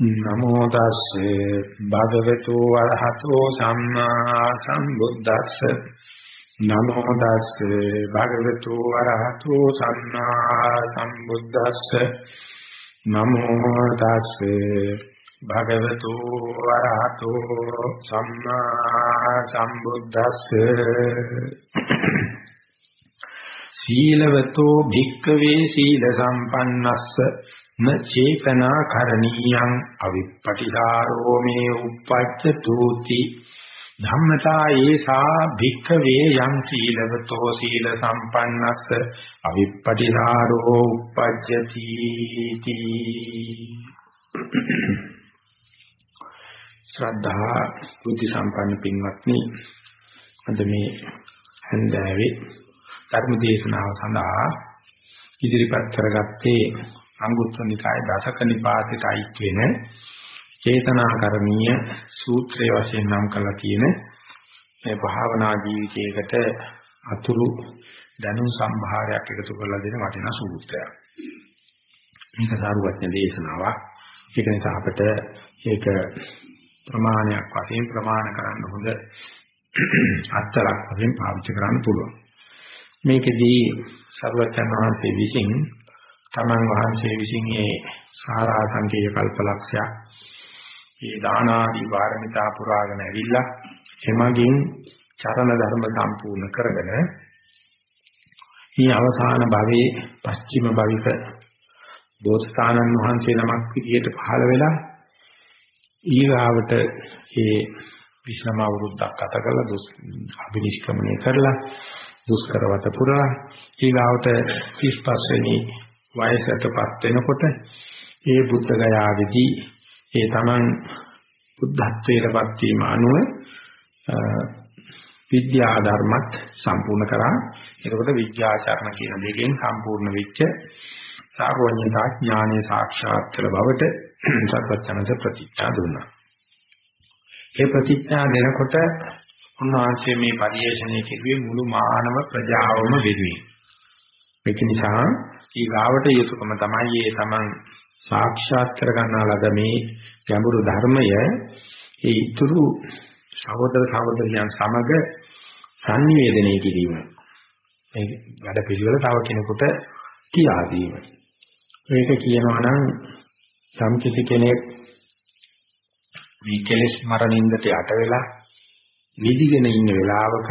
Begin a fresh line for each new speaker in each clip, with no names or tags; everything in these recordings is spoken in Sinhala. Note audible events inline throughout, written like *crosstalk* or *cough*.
නමෝ තස්සේ භගවතු වරහතෝ සම්මා සම්බුද්දස්ස। නමෝ තස්සේ භගවතු වරහතෝ සම්මා සම්බුද්දස්ස। නමෝ තස්සේ භගවතු වරහතෝ සම්මා සම්බුද්දස්ස। සීලවතෝ භික්ඛවේ සීල සම්පන්නස්ස। න චේතනා කරණීයං අවිප්පටිසාරෝ මේ උප්පච්චතුති ධම්මතා ඒසා භික්ඛවේ යං සීලවතෝ සීල සම්පන්නස්ස අවිප්පටිසාරෝ උප්පජ්ජති ශ්‍රද්ධා බුද්ධ සම්පන්න පින්වත්නි අද මේ හන්දාවේ ධර්ම දේශනාව සඳහා ඉදිරිපත් කරගත්තේ අංගුත්තර නිකායේ දසක නිපාතයට අයිත් වෙන චේතනාකරණීය සූත්‍රයේ වශයෙන් නම් කරලා තියෙන මේ භාවනා ජීවිතයකට අතුරු දැනුම් සම්භාරයක් එකතු කරලා දෙන වටිනා සූත්‍රයක්. මේක සාරුවත්න දේශනාවක්. ඒක නිසා අපිට ඒක ප්‍රමාණයක් වශයෙන් ප්‍රමාණ කරන්න හොඳ අත්තරක් වශයෙන් පාවිච්චි කරන්න පුළුවන්. මේකෙදී සර්වචන් වහන්සේ විසින් තමන් වහන්සේ විසින් ඒ සාරා සංකේය කල්පලක්ෂයක් මේ දාන ආදී වාරමිතා පුරාගෙන ඇවිල්ලා එමගින් චරණ ධර්ම සම්පූර්ණ කරගෙන මේ අවසාන භවයේ පස්චිම භවික බෝසතාණන් වහන්සේ නමක් විදියට පහළ වෙලා ඊගාවට ඒ විශ්‍රම අවුරුද්දක් ගත කළ දුස් අභිනිෂ්ක්‍මණය කරලා දුෂ්කරවත පුරා ඊගාවට 35 වෙනි වයසටපත් වෙනකොට ඒ බුද්ධ ගයාවේදී ඒ තමන් බුද්ධත්වයටපත් වීම අනුව විද්‍යා ධර්මත් සම්පූර්ණ කරා. එතකොට විද්‍යාචරණ කියන දෙකෙන් සම්පූර්ණ වෙච්ච සාරවඤ්ඤතා ඥානයේ සාක්ෂාත් කළ බවට සත්‍යඥත ප්‍රතිඥා දුන්නා. ඒ ප්‍රතිඥා දෙනකොට උන්වහන්සේ මේ පරිශ්‍රණය කෙරුවේ මුළු මානව ප්‍රජාවම වෙනුවෙන්. ඒක නිසා ඊගාවට යුතුයකම තමයි ඒ තමන් සාක්ෂාත් කර ගන්නා ලද මේ ගැඹුරු ධර්මය ඒ ඊතුරු සහෝදර සහෝදරියන් සමග සංනිවේදනය කිරීම. මේ වැඩ පිළිවෙල තව කෙනෙකුට කියා දීම. මේක කියනවා නම් සම් කිසි කෙනෙක් මේ කෙලෙස් මරණින්දට යට වෙලා නිදිගෙන ඉන්න වෙලාවක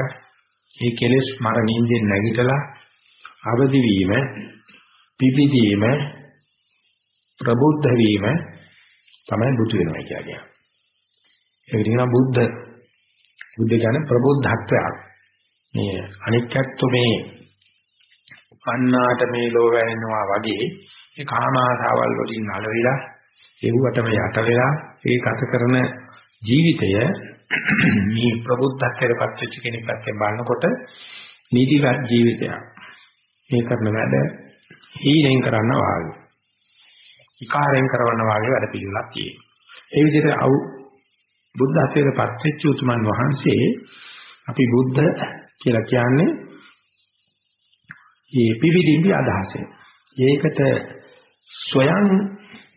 මේ කෙලෙස් මරණින්දෙන් නැගිටලා අවදි වීම පිබිදීම ප්‍රබුද්ධ වීම තමයි බුදු වෙනවා කියන්නේ. ඒක කියනවා බුද්ධ බුද්ධ කියන්නේ ප්‍රබුද්ධත්වයක්. මේ අනිත්‍යත්ව මේ උපන්නාට මේ ලෝ වැයෙනවා වගේ මේ කාම ආසාවල් වලින් නලවිලා ඒවටම යට වෙලා ඒ ගත කරන ජීවිතය *clears throat* මේ ප්‍රබුද්ධත්වයට පත් වෙච්ච කෙනෙක් පැත්තෙන් බලනකොට නීතිගත ජීවිතයක්. මේ කරන වැඩ හීනෙන් කරන්න වාගේ. විකාරයෙන් කරවන්න වාගේ වැඩ පිළිවෙලක් තියෙනවා. ඒ විදිහට අවු බුද්ධ අධ්‍යයනපත් වෙච්ච උතුමන් වහන්සේ අපි බුද්ධ කියලා කියන්නේ මේ පිවිදින්දි අදහසෙන්. ඒකට ස්වයං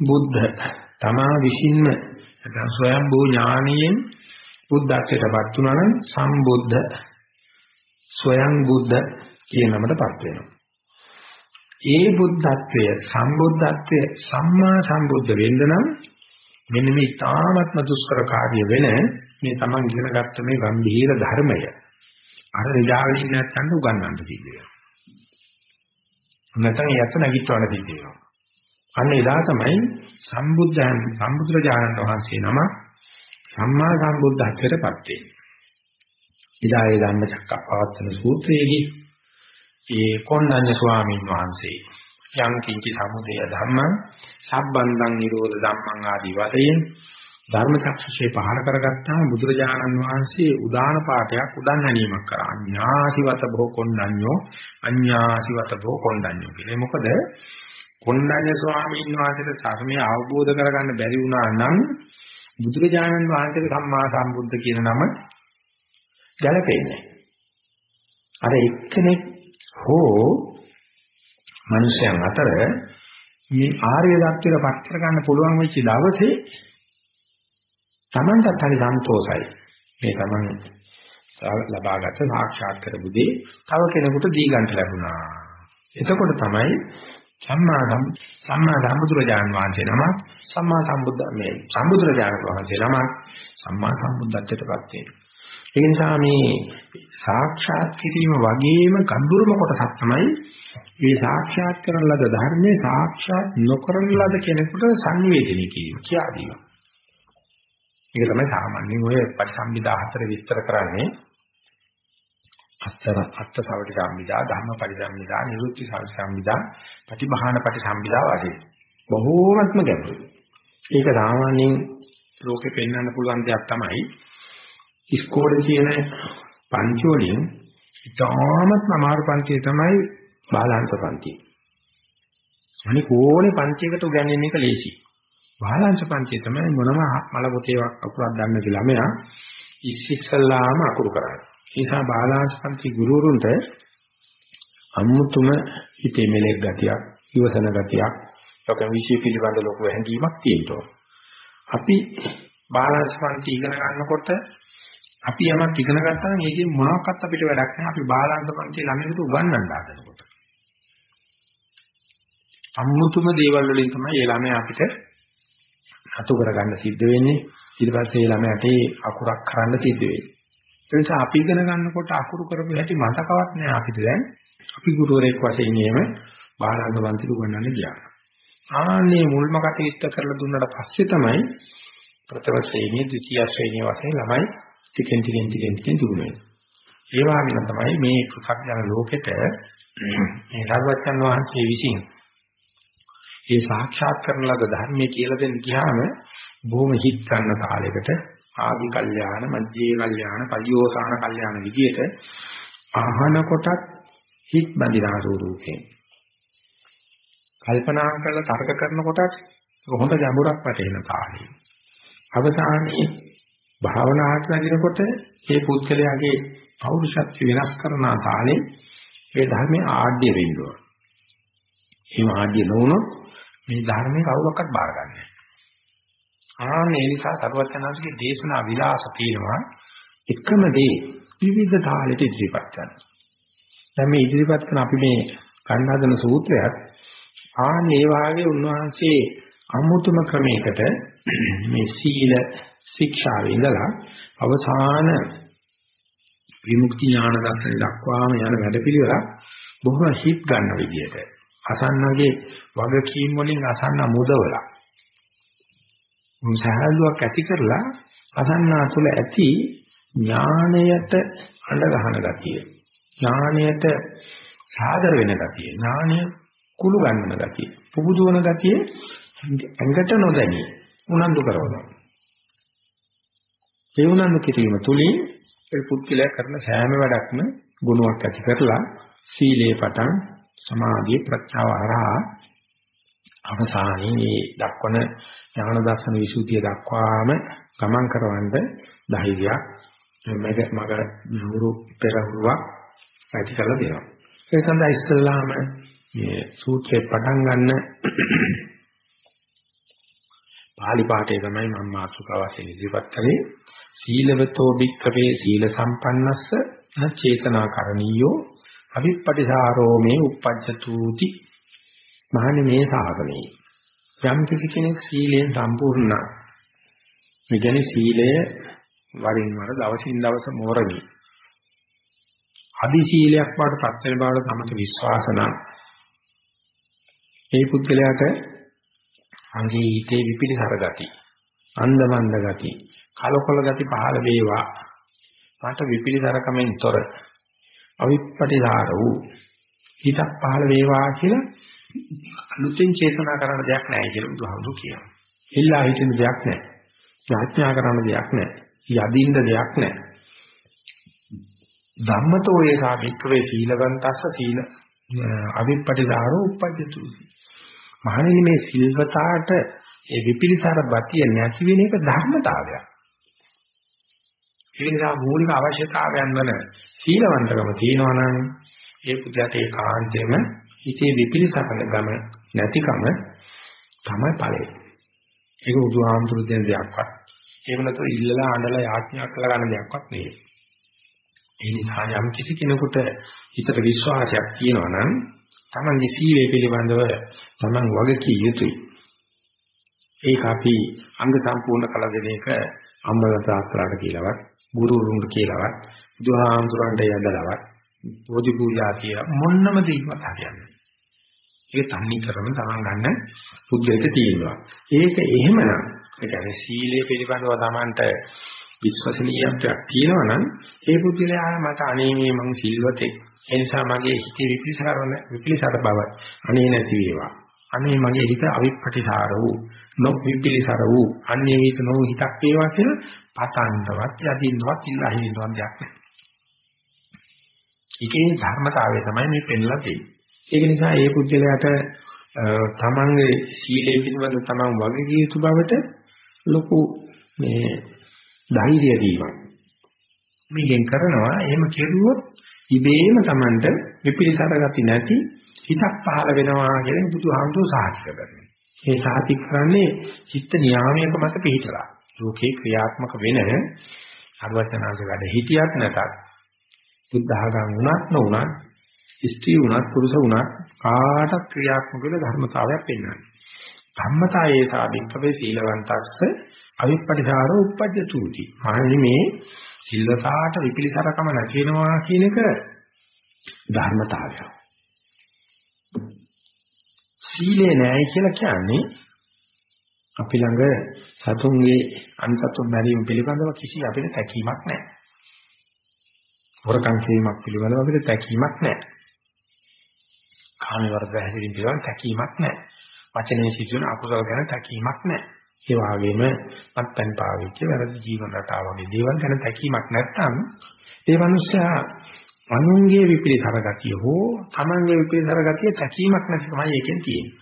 බුද්ධ තමා විසින්ම නැත්නම් ස්වයං භූ ඥානියෙන් බුද්ධත්වයටපත් වුණා නම් සම්බුද්ධ ස්වයං බුද්ධ කියන නමටපත් වෙනවා. ඒ බුද්ධත්වය සම්බුද්ධත්වය සම්මා සම්බුද්ධ වෙන්න නම් මෙන්න මේ තාමත්ම දුෂ්කර කාර්ය වෙන මේ Taman ඉගෙන ගත්ත මේ ගම්භීර ධර්මය අර නිදාගෙන නැත්නම් උගන්වන්න තියෙනවා. නැත්නම් යත් නැගිටවන්න තියෙනවා. අන්න එදා තමයි සම්බුද්ධයන් සම්බුදුරජාණන් වහන්සේ නම සම්මා සම්බුද්ධත්වයටපත් වෙන්නේ. ඉදා ඒ ධම්මචක්කප්පවත්තන සූත්‍රයේදී ඒ කොණ්ණඤ්ඤ ස්වාමීන් වහන්සේ යම් කිංචි සමුදය ධම්මං සම්බන්ධං නිරෝධ ධම්මං ආදී වශයෙන් ධර්ම චක්ෂුෂේ පහල කරගත්තාම බුදුරජාණන් වහන්සේ උදාන පාඨයක් උදන් හැනීමක් කරා. අඤ්ඤාසිවත භෝ කොණ්ණඤ්ඤෝ අඤ්ඤාසිවත භෝ කොණ්ණඤ්ඤෝ කියන්නේ මොකද කොණ්ණඤ්ඤ ස්වාමීන් වහන්සේට ධර්මය අවබෝධ කරගන්න බැරි වුණා නම් බුදුරජාණන් වහන්සේගේ සම්මා සම්බුද්ධ කියන නම ගැලපෙන්නේ. අර එක්කෙනෙක් හෝ මිනිසයන් අතර මේ ආර්ය தත්ත්වයට පත් කර ගන්න පුළුවන් වෙච්ච දවසේ Tamanටත් හරි සන්තෝෂයි. මේ Taman ලබාගත් සාක්ෂාත් කරපු දේ තව කෙනෙකුට දී ගන්න ලැබුණා. එතකොට තමයි සම්මා සම්මා සම්බුදුරජාන් වහන්සේ නම සම්මා සම්බුද්ධ මේ සම්බුදුරජාන් වහන්සේ නම සම්මා සම්බුද්ධත්වයටපත් වෙනවා. ඒ නිසා මේ සාක්ෂාත් කිරීම වගේම ගම්බුරුම කොටසක් තමයි මේ සාක්ෂාත් කරන ලද ධර්මයේ සාක්ෂාත් නොකරන ලද කෙනෙකුට සංවේදනය කිරීම කියා දීම. මේක තමයි සාමාන්‍යයෙන් ඔය පරිසම්බිදා හතර විස්තර කරන්නේ අත්තර අත්ත සවටි සම්බිදා ධම්ම පරිසම්බිදා නිරුක්ති සම්බිදා ප්‍රතිභාන පරිසම්බිදා වගේ බොහෝමත්ම ගැඹුරුයි. ඒක සාමාන්‍යයෙන් ලෝකෙ පෙන්වන්න පුළුවන් දෙයක් තමයි ඉස්කෝලේ තියෙන පන්ති වලින් ඉතාමත් අමාරු පන්තිය තමයි බාලාංශ පන්තිය. අනික ඕනේ පන්තියකට උගන්වන්නේ එක ලේසි. බාලාංශ පන්තිය තමයි මොනම මල පොතේවක් අකුරක් දන්නේ ළමයා ඉස්සිස්සලාම අකුරු කරන්නේ. ඒ නිසා බාලාංශ පන්ති ගුරුවරුන්ට අමුතුම හිතේ මෙලෙක් ගතියක්, ඉවසන ගතියක්, ලෝක විශ්ය පිළිබඳ ලොකු හැඟීමක් තියෙනවා. අපි බාලාංශ පන්ති ඉගෙන ගන්නකොට අපි යමක් ඉගෙන ගත්තා නම් ඒකේ මොනවාක්වත් අපිට වැඩක් නැහැ. අපි බාලාංශ පන්තියේ ළමයින්ට උගන්වන්න හදනකොට. අමුතුම දේවල් වලින් තමයි ඒ ළමයා අපිට අතු කරගන්න සිද්ධ වෙන්නේ. ඊට පස්සේ ඒ ළමයාට අකුරක් කරන්න සිද්ධ වෙන්නේ. ඒ නිසා අපි ඉගෙන ගන්නකොට අකුරු කරපු හැටි මතකවත් නැහැ අපිට දැන්. අපි ගුරුවරයෙක් වශයෙන් එහෙම බාලාංශ පන්තිට උගන්වන්න ගියා. ආන්නේ මුල්ම කටයුත්ත කරලා දුන්නාට පස්සේ තමයි ප්‍රථම ශ්‍රේණිය, ද්විතීය ශ්‍රේණිය වශයෙන් ළමයි ටිකෙන් ටිකෙන් ටිකෙන් ටිකෙන් දිනු වෙනවා. ඒ වගේම තමයි මේ පෘථග්ජන ලෝකෙට මේ සර්වඥන් වහන්සේ විසින් ඒ සාක්ෂාත් කරන ලද ධර්මයේ කියලා දෙන්න ගියාම බොහොම හිත් ගන්න තාලයකට ආදි කල්යාණ මජ්ජේ කල්යාණ පරියෝසాన කල්යාණ විදියට අහන කොටත් හිත් බඳිනා ස්වරූපයෙන් කල්පනා කරලා තර්ක කරන කොටත් හොඳ ගැඹුරක් වැටෙන තාලෙ අවසානයේ භාවනාවට නැගිනකොට මේ පුද්ගලයාගේ පෞරුෂත්ව වෙනස් කරන තාලේ මේ ධර්මයේ ආඩ්‍ය වෙන්න ඕන. එහෙම ආඩ්‍ය නොවුනොත් මේ ධර්මයේ කවුරක්වත් බාරගන්නේ නැහැ. ආ මේ නිසා සර්වඥාන්සේගේ දේශනා විලාස තියෙනවා එකම දේ විවිධ තාලෙට ඉදිරිපත් කරනවා. දැන් මේ ඉදිරිපත් කරන අපි මේ කණ්ඩායම සූත්‍රයත් ආ මේ වාගේ උන්වහන්සේ අමුතුම ක්‍රමයකට මේ සීල ශික්ෂාවේ ඉඳලා අවසාන විමුක්ති ඥාන දර්ශන දක්වාම යන වැඩපිළිවෙලක් බොහොම හිත් ගන්න විදිහට අසන්නගේ වගකීම් වලින් අසන්න මුදවලා සහල්ුවක් ඇති කරලා අසන්නා තුළ ඇති ඥාණයට අඬ ගන්න ගතිය ඥාණයට සාදර වෙන ගතිය ඥාණය කුළු ගන්න ගතිය පුබුදුවන ගතිය ඇඟට නොදැනී උනන්දු කරනවා. ඒ උනන්දු කිරීම තුලින් ඒ පුද්ගලයා කරන සෑම වැඩක්ම ගුණයක් ඇති කරලා සීලේ පටන් සමාධිය ප්‍රඥාව හරහා අවසානයේ දක්වන ඥාන දර්ශන විසුද්ධිය දක්වාම ගමන් කරවන්න ධෛර්යයක් මග මග නුරු පෙරහුවක් ඇති කරලා දෙනවා. ඒ සඳහා ඉස්සල්ලාම මේ සූත්‍රේ පටන් ගන්න පාලි පාඨය තමයි මම මාතෘකාව වශයෙන් ඉදිරිපත් කළේ. සීලවතෝ භික්ඛවේ සීල සම්පන්නස්ස චේතනා කරණීයෝ අවිප්පටිසාරෝ මේ uppajjatuti මහන්නේ මේ ශාසනයේ යම් කිසි කෙනෙක් සීලයෙන් සම්පූර්ණ මේ කියන්නේ සීලය වරින් වර දවසින් දවස මෝරමි අදි සීලයක් වාට පත් වෙන බවට සමත විශ්වාසන ඒ පුද්ගලයාට අංගේ හිතේ විපිලිසර ගති, අන්දමන්ද ගති, කලකොල ගති පහළ වේවා. මට විපිලිසරකමෙන් තොර අවිප්පටිදාර වූ හිතක් පහළ වේවා කියලා අලුතෙන් චේතනා කරන දෙයක් නැහැ කියලා බුදුහාමුදුරු කියනවා. ඉල්ලා හිටින දෙයක් නැහැ. යාඥා කරන දෙයක් නැහැ. යදින්න දෙයක් නැහැ. ධම්මතෝ ඒ සාභික්කවේ සීලවන්තස්ස සීල අවිප්පටිදාරෝ උපජ්ජතු මහණෙනි මේ සිල්වතාට ඒ විපිලිසර බතිය නැති වෙන එක ධර්මතාවයක්. ඒ නිසා මූලික අවශ්‍යතාවයන් වල සීලවන්තකම තියෙනවා නම් ඒ පුද්ගලට ඒ කාන්තේම හිතේ විපිලිසරකම නැතිකම තමයි ඵලය. ඒක බුදුහාමුදුරු දෙන දෙයක්වත් එහෙම නැත්නම් ඉල්ලලා අඬලා යාඥා කරලා ගන්න දෙයක්වත් නෙවෙයි. ඒ නිසා යම් කිසි කෙනෙකුට හිතට විශ්වාසයක් තියෙනවා නම් තමන්ගේ සීලය පිළිබඳව තමන් වගකී යුතුයි. ඒක අපි අංග සම්පූර්ණ කළ දෙන එක අම්මලා තාත්තලාට කියලාවත් ගුරුවරුන්ට කියලාවත් බුදුහාමුදුරන්ට යදලවත් බෝධි පූජා කියලා මොන්නම දෙයක්වත් හරියන්නේ. ඒක තන්නේ කරම තමන් ගන්න පුද්ගලික තියෙනවා. ඒක එහෙමනම් ඒ කියන්නේ සීලය පිළිබඳව තමන්ට විශ්වසනීයත්වයක් තියෙනවා නම් ඒ පුද්ගලයා මට අනේ මේ මං සිල්වතෙක් ඒ නිසා මගේ හිතේ විපිලිසරන විපිලිසර බව අනේ නැති වේවා. අනේ මගේ හිත අවිප්පටිසාර වූ නොවිපිලිසර වූ අන්නේ හිත නො හිතක් වේවා කියලා පතන්නවත් යදින්නවත් ඉල්ලා හින්නවත් දෙයක් නැහැ. ඒකේ ධර්මතාවය තමයි මේ පෙන්ලා දෙන්නේ ඒක නිසා ඒ පුද්ගලයාට තමන්ගේ සීලය පිළිබඳ තමන් වගේ යුතු බවට ලොකු මේ ධෛර්යය දීමක්. මේකෙන් කරනවා එහෙම කෙරුවොත් ඉබේම Tamanට විපිලිසර ගති නැති හිතක් පහළ වෙනවා කියන බුදුහාමුදුරුවෝ සාහිත්‍ය කරනවා. ඒ සාහිත්‍ය කරන්නේ චිත්ත නියාමයක මත පිහිටලා. ලෝකේ ක්‍රියාත්මක වෙන අරවචනාංශ වැඩ හිටියත් නැතත් බුද්ධහගම් වුණත් නොවුණත් ස්ත්‍රී වුණත් පුරුෂ වුණත් කාටත් ක්‍රියාත්මක වෙන ධර්මතාවයක් පෙන්වන්නේ. ධම්මතායේ සාධිකවේ සීලවන්තස්ස අවිපටිසාරෝ උප්පජ්ජතුති. මානි මේ සිල්වතාට විපිලිසරකම නැති වෙනවා කියන එක ධර්මතාවය. සීලේ නැහැ කියලා කියන්නේ අපි ළඟ සතුන්ගේ අන්සතුන් මැරීම පිළිබඳව කිසි අපිට තැකීමක් නැහැ. වරකම් කිරීමක් පිළිබඳව අපිට තැකීමක් නැහැ. කාම වර්ධ හැසිරීම පිළිබඳව තැකීමක් නැහැ. වචනේ සිදුවන අකුසල ගැන තැකීමක් නැහැ. ඒ වගේම මත්පැන් පාවිච්චි වැරදි ජීවන රටාව වගේ දේවල් ගැන තැකීමක් නැත්නම් ඒ මනුස්සයා අනුන්ගේ විපිලිතර ගතිය හෝ තමන්ගේ විපිලිතර ගතිය තැකීමක් නැතිකමයි ඒකෙන් තියෙන්නේ.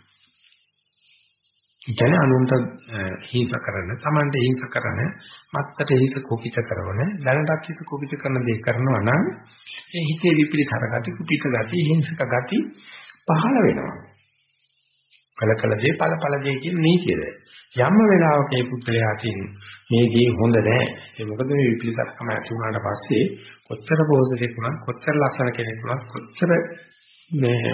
ඉතන අනුන්ට හිංස කරන, තමන්ට හිංස කරන, මත්තට හිංස කුපිත කරන, දැනටත් හිංස කුපිත කරන දේ කරනවා නම් ඒ හිතේ විපිලිතර ගති, කුපිත ගති, හිංසක ගති පහළ වෙනවා. කලකල දේ ඵලඵල දේ කියන නීතියද යම් වෙලාවක මේ පුත්‍රයා අතින් මේ දේ හොඳ නැහැ ඒ මොකද මේ විපිලිසක්කම ඇති වුණාට පස්සේ කොච්චර පොහොසතෙක් වුණත් කොච්චර ලක්ෂණ කෙනෙක් වුණත් කොච්චර මේ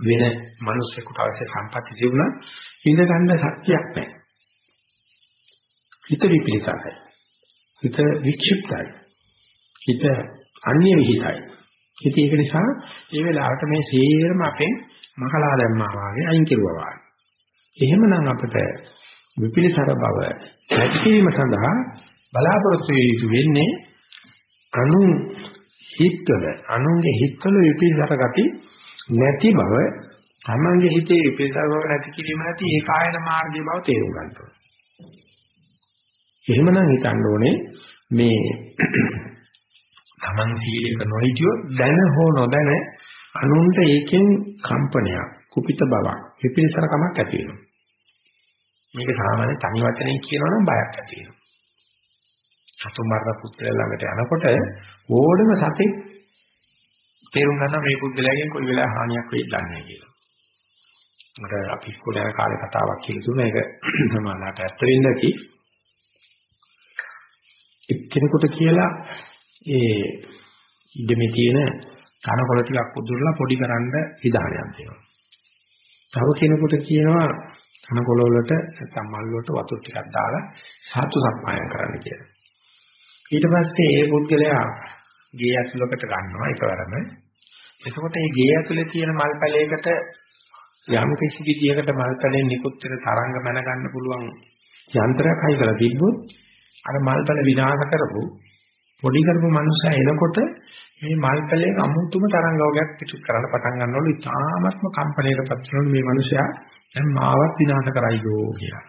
වෙන මිනිසෙකුට අවශ්‍ය සම්පatti තිබුණා ඉඳ ගන්න ශක්තියක් නැහැ හිත විපිලිසකයි හිත වික්ෂිප්තයි. හිත අන්‍ය විහිතයි. ඉතින් ඒක නිසා මේ වෙලාවට මේ සේරම අපෙන් මකලා දැම්මා වාගේ අයින් කෙරුවා වාගේ. එහෙමනම් අපිට විපිලිසර බව ඇතිවීම සඳහා බලාපොරොත්තු යුතු වෙන්නේ අනු හිතවල අනුන්ගේ හිතවල විපිලිසර ගති නැති බව තමන්ගේ හිතේ විපිලිසර බව නැති කිරීම නැති ඒකායන මාර්ගයේ බව තේරුම් ගන්න ඕනේ. එහෙමනම් හිතන්න ඕනේ මේ *clears throat* තමන් සීලයක නොහිටියොත් දැන හෝ නොදැන අනුන්ට ඒකෙන් කම්පනයක්, කුපිත බවක්, විපිලිසරකමක් ඇති වෙනවා. මේක සාමාන්‍ය තනි වචනෙන් කියනවා නම් බයක් ඇති වෙනවා. සතුන් මරන පුත්‍රය ළඟට යනකොට ඕඩම සතෙක් තේරුම් ගන්න මේ පුද්ගලයාගෙන් කොයි වෙලාව හානියක් වෙයිද දන්නේ කියලා. මට අපි ඉස්කෝලේ යන කාලේ කතාවක් කියලා දුන්නා ඒක සමානකට ඇත්ත වෙන්න ඇති. එක්කෙනෙකුට කියලා ඒ ඉඩමේ තියෙන තනකොළ ටිකක් උදුරලා පොඩි කරන්න විධානයක් දෙනවා. තව කෙනෙකුට කියනවා තනකොළ වලට නැත්නම් මල් වලට වතුර ටිකක් දාලා සාතු සම්මායන කරන්න කියලා. ඊට පස්සේ ඒ පුද්ගලයා ගේ ඇතුලකට ගන්නවා එකවරම. එතකොට මේ ගේ ඇතුලේ තියෙන මල් පැලයකට යම් කිසි විදියකට මල් පැලෙන් නිකුත් වෙන තරංග මැන ගන්න පුළුවන් යන්ත්‍රයක් හයි කරලා තිබ්බොත් අර මල් පැල විනාශ කරපු පොඩි කරපු මනුස්සයා එනකොට මේ මල්පලයේ අමුතුම තරංගවයක් පිටු කරන්න පටන් ගන්නවලු ඉතාමත්ම කම්පණයකටපත් වෙනවලු මේ මනුස්සයා දැන් මාවත් විනාශ කරයිදෝ කියලා.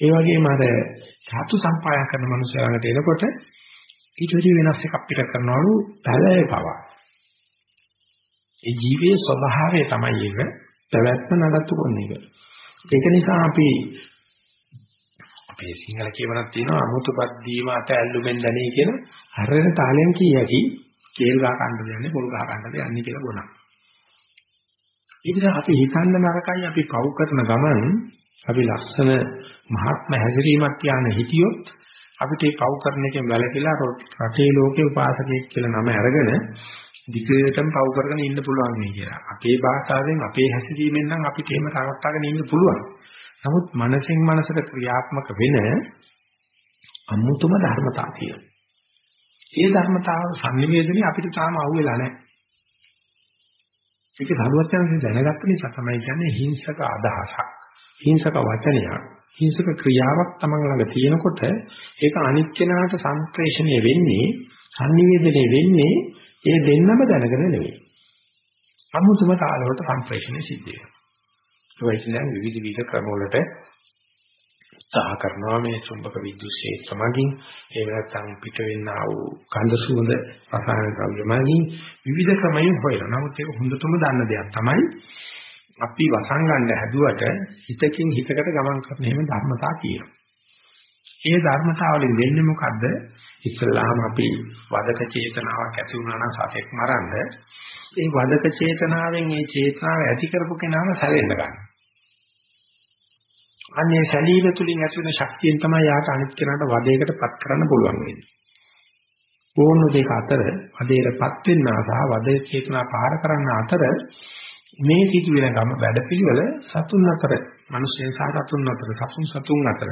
ඒ වගේම අර සාතු සම්පායන කරන මනුස්සයාට එනකොට ඊට වඩා වෙනස් එකක් පිට කරනවලු පැලයේ පවා. ඒ ජීවයේ ස්වභාවය තමයි ඒක පැවැත්ම නඩත්තු කරන එක. ඒක නිසා අපි අපේ සිංහල කියවනක් තියෙනවා අමුතුපත් දීම අත ඇල්ලුමෙන් දැනේ කියන හරියට තාලෙන් කියකි කේල් ගහ කන්න දෙන්නේ පොල් ගහ කන්න දෙන්නේ කියලා ගොනා. ඒ නිසා අපි හිතන්න නරකයි අපි පව් කරන ගමන් අපි ලස්සන මහත්ම හැසිරීමක් තියාන හිටියොත් අපිට මේ පව් කරන එකෙන් වැළකීලා රටේ ලෝකේ උපාසකයෙක් කියලා නම අරගෙන දිගටම පව් කරගෙන ඉන්න පුළුවන් නේ කියලා. අපේ භාෂාවෙන් අපේ හැසිරීමෙන් නම් අපිට එහෙම රවට්ටාගෙන ඉන්න පුළුවන්. නමුත් මනසෙන් මනසට ක්‍රියාත්මක වෙන අමුතුම ධර්මතා තියෙනවා. ඒ ධර්මතාව සංනිවේදනයේ අපිට තාම අහුවෙලා නැහැ. ඒක සරුවත් යන දැනගත්ත නිසා තමයි කියන්නේ හිංසක අදහසක්. හිංසක වචනයක්. හිංසක ක්‍රියාවක් තමන් ළඟ තියෙනකොට ඒක අනිත් කෙනාට සංප්‍රේෂණය වෙන්නේ සංනිවේදනය වෙන්නේ ඒ දෙන්නම දැනගෙන නෙවෙයි. අමුතුම කාලවලට සංප්‍රේෂණය සිද්ධ වෙනවා. ඒ කියන්නේ විවිධ විවිධ ක්‍රමවලට උත්සාහ කරනවා මේ චුම්බක විද්‍යුත් ක්ෂේත්‍ර මගින් එහෙම නැත්නම් පිට වෙන්නා වූ ගන්ධ සුවඳ රසායන ද්‍රව්‍ය මගින් විවිධ ක්‍රමයන් හොයනවා. නමුත් ඒක හොඳටම දන්න දෙයක් තමයි අපි වසංගන්න හැදුවට හිතකින් හිතකට ගමන් කරන එහෙම ධර්මතා කියනවා. ඒ ධර්මතාවලින් වෙන්නේ මොකද්ද? ඉස්සල්ලාම අපි වදක චේතනාවක් ඇති වුණා නම් සතෙක් මරන්න ඒ වදක චේතනාවෙන් ඒ චේතනාව ඇති කරපු කෙනාම සැලෙන්න ගන්නවා. අන්නේ සැලීම තුලින් ඇති වෙන ශක්තියෙන් තමයි යාට අනිත් කෙනාට වදයකටපත් කරන්න පුළුවන් වෙන්නේ. ඕනෝ දෙක අතර වදයටපත් වෙන්න සහ වදේ චේතනා පාර කරන්න අතර මේ සිදුවෙන ගම වැඩපිළිවෙල සතුන් අතර, මිනිස්යන් සහ සතුන් අතර, සතුන් සතුන් අතර,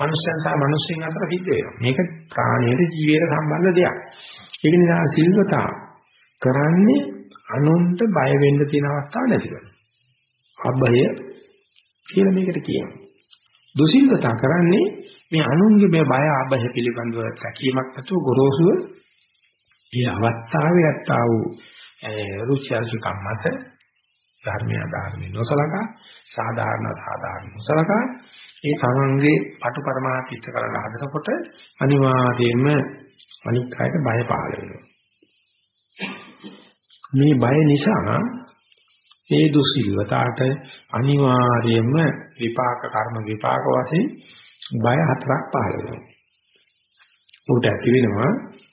මිනිස්යන් සහ මිනිස්යන් අතර සිද්ධ වෙනවා. මේක ප්‍රාණයට ජීවිතයට සම්බන්ධ දෙයක්. ඒක නිසා සිල්වතා කරන්නේ අනුන්ට බය වෙන්න තියෙන අවස්ථාව නැති කරනවා. අබය කියලා මේකට කියනවා. දුසිල්වතා කරන්නේ මේ අනුන්ගේ මේ බය අබය පිළිබඳව තැකීමක් නැතුව ගොරෝසුව මේ අවස්ථාවේ ඇත්තා වූ රුචි අරුචිකම් මත ධර්මය අධාර්මී නොසලකා සාධාරණ සාධාරණ නොසලකා ඒ තමන්ගේ පටු පරමාර්ථිත කරන්න හදනකොට අනිවාර්යයෙන්ම අනික් අයට බය පහළ වෙනවා. මේ බය නිසා ඒ දුස්සීලතාවට අනිවාර්යයෙන්ම විපාක කර්ම විපාක වශයෙන් බය හතරක් පහළ වෙනවා. උට ඇති වෙනවා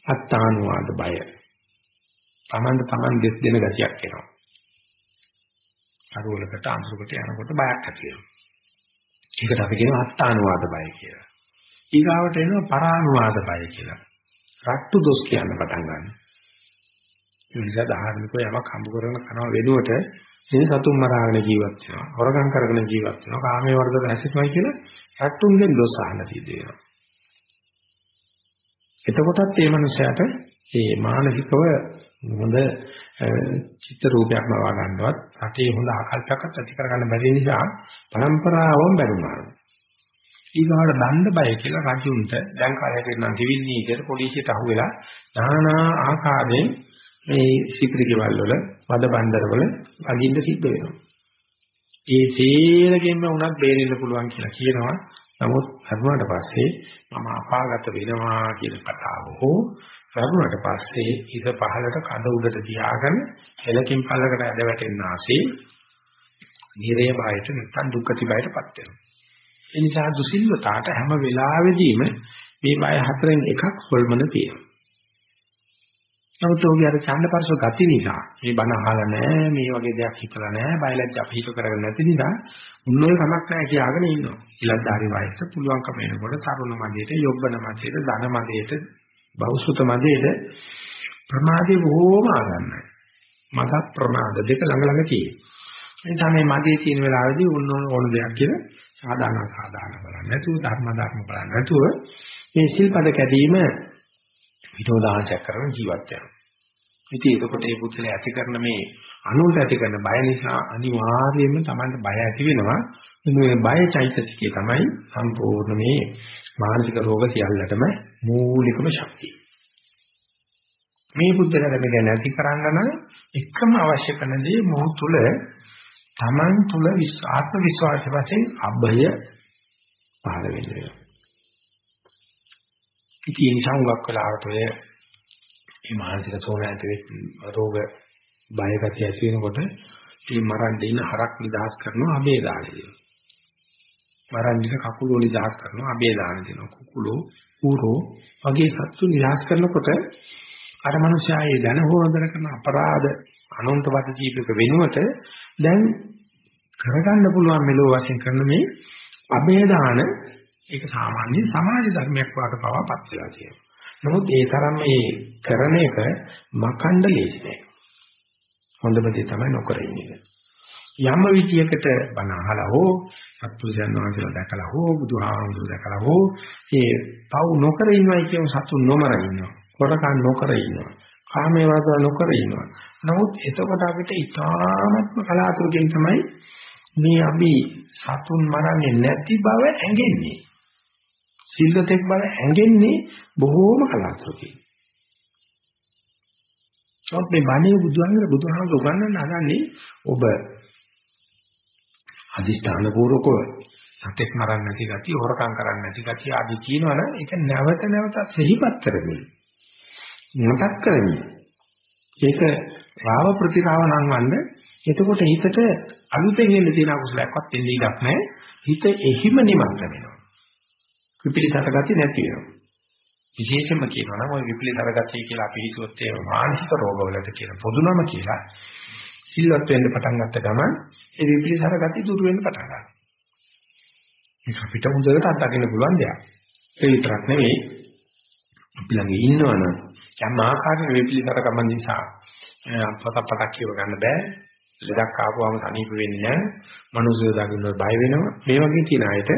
අත්තානුවාද බය. තමන්ට තමන් දෙස් දෙන ගතියක් එනවා. අරවලකට අඳුරකට යනකොට බයක් ඇති වෙනවා. ඒකට අපි කියනවා අත්තානුවාද බය කියලා. ඊගාවට එනවා පරානුවාද බය කියලා. රට්ටු දොස් කියන්න පටන් ගන්නවා. ඒ නිසා ධාර්මිකව යමක් හම්බ කරගෙන කරන වෙනුවට ඉතින් සතුන් මරාගෙන ජීවත් වෙනවා. හොරගම් කරගෙන ජීවත් වෙනවා. කාමයේ වර්ධන ඇසිටමයි කියලා රට්ටුන්ගෙන් දොස් අහන්න සිද්ධ වෙනවා. එතකොටත් මේ මනුස්සයාට මේ මානසිකව හොඳ චිත්ත රූපයක් ලබා ගන්නවත් රටේ හොඳ ආකල්පයක් ඇති කරගන්න බැරි නිසා પરම්පරාවම බැරිමාර. ඊගාට දඬ බය කියලා රජුන්ට දැන් කාලේ කරන කිවිල්නී කියලා පොලිසියට අහුවෙලා නානා ආකාරයෙන් මේ සිපිරි කෙවල් වල වද බණ්ඩර වල අගින්න සිද්ධ වෙනවා. ඒ සීලකින්ම උනත් බේරෙන්න පුළුවන් කියලා කියනවා. නමුත් කරුණාට පස්සේ මම අපාගත වෙනවා කියන කතාව හෝ කරුණාට පස්සේ ඉත පහලට කඳ උඩට තියාගෙන එලකින් පල්ලකට ඇද වැටෙන්න ආසේ නිරේ බයට නැත්නම් දුක්ඛති බයටපත් වෙනවා. ඒ නිසා දුසිල්වතාවට හැම වෙලාවෙදීම මේ බය හතරෙන් එකක් හොල්මන තියෙනවා. නමුත් ඔහුගේ අර ඡන්දපරස ගති නිසා මේ බණ අහලා නැහැ මේ වගේ දෙයක් හිතලා නැහැ බයලජ්ජ අපහිත කරගෙන නැති නිසා උන්නෝය කමක් නැහැ කියාගෙන ඉන්නවා. ඉලක්කාරී වයසට පුළුවන්කම එනකොට තරුණ මදේට යොබ්බන මදේට ධන මදේට බෞසුත මදේට ප්‍රමාදේ බොහෝම ආගන්නයි. මද ප්‍රමාද දෙක ළඟ ළඟ තියෙනවා. ඒ නිසා මේ මදේ තියෙන වෙලාවේදී ඕන ඕන දෙයක් කියලා සාධාරණ සාධාරණ බලන්න නැතුව ධර්ම ධර්ම බලන්න නැතුව මේ සිල්පද කැදීම විනෝදාංශයක් කරන ජීවත් වෙනවා. ඉතින් එතකොට මේ පුද්ගලයා ඇති කරන මේ අනුන්ට ඇති කරන බය නිසා අනිවාර්යයෙන්ම Tamanට බය ඇති වෙනවා. මේ බය චෛතසිකේ තමයි සම්පූර්ණ මේ මානසික රෝග සියල්ලටම මූලිකම ශක්තිය. මේ බුද්ධඝම මේක නැති කරන්න නම් එකම අවශ්‍ය කරන දේ මොහොත තුල Taman තුල ආත්ම විශ්වාසය වශයෙන් අභය පහළ වෙන්නේ. ඉතින් ඒ නිසා උගක් වෙලාවට ඔය මේ මානසික සෝමනන්ත රෝග බය ගැතිය ඇති වෙනකොට මේ මරන්න ඉන්න හරක් නිදහස් කරනවා අබේ දාන දෙනවා. මරන්න ඉන්න කකුල නිදහස් කරනවා අබේ දාන දෙනවා. කුකුලෝ ඌරෝ වගේ සත්තු නිදහස් කරනකොට අර මනුස්සයා ඒ දැන හොරදර කරන අපරාධ අනන්ත වද ජීවික වෙනුවට දැන් කරගන්න පුළුවන් මෙලෝ වශයෙන් කරන මේ අබේදාන ඒක සාමාන්‍ය සමාජ ධර්මයක් වාට පවාපත් වෙලා තියෙනවා. නමුත් ඒ තරම් මේ කරන එක මකණ්ඩ ලේසි නෑ. හොඳම දේ තමයි නොකර ඉන්නේ. යම් විදියකට බණ අහලා හෝ සත්පුරුෂයන් වහන්සේලා දැකලා හෝ බුදුහාමුදුරුවෝ දැකලා හෝ ඒ පව් නොකර ඉන්නවයි කියන සතුන් නොමර ඉන්නවා. කොරකන් නොකර ඉන්නවා. කාමයේ වර්ධන නොකර ඉන්නවා. නමුත් එතකොට අපිට ඊටාත්ම කලාතුරකින් තමයි මේ අපි සතුන් මරන්නේ නැති බව ඇඟෙන්නේ. සිල්වතෙක් බව ඇඟෙන්නේ බොහෝම කලාතුරකින්. ඒත් මේ බණේ බුදුහාමර බුදුහාමර උගන්වන්න හදන්නේ ඔබ අදිෂ්ඨාන පූර්වකව සතෙක් මරන්න නැති ගතිය, හොරකම් කරන්න නැති ගතිය ආදී කියනවනම් ඒක නැවත නැවත සිහිපත් කරමින් මතක් කරමින් ඒක රාව ප්‍රතිරාව නම් වන්න එතකොට හිතට අලුතෙන් එන්න තියෙන අකුසලයක්වත් එන්නේ ඉඩක් නැහැ. හිත එහිම නිමග්න වෙනවා. විපිලිසර ගතිය නැති වෙනවා. විශේෂයෙන්ම කියනවා නම් ওই විපිලිසර ගතිය කියලා අපි හිතුවොත් ඒ මානසික රෝගවලට කියන පොදු නම කියලා සිල්වත් වෙන්න පටන් ගත්ත ගමන් ඒ විපිලිසර ගතිය දුරු වෙන්න පටන් ගන්නවා. මේක අපිට හොඳට අත්දකින්න පුළුවන් දෙයක්. ඒ විතරක් නෙවෙයි අපි ළඟ ඉන්නවනම් යම් ආකාරයක විපිලිසර කම නිසා පොත පතක් කියව ගන්න බෑ. ලෙඩක් ආපුවම සනීප වෙන්නේ නැහැ. මනුස්සය දකින්න බය වෙනවා. මේ වගේ තියෙන අයට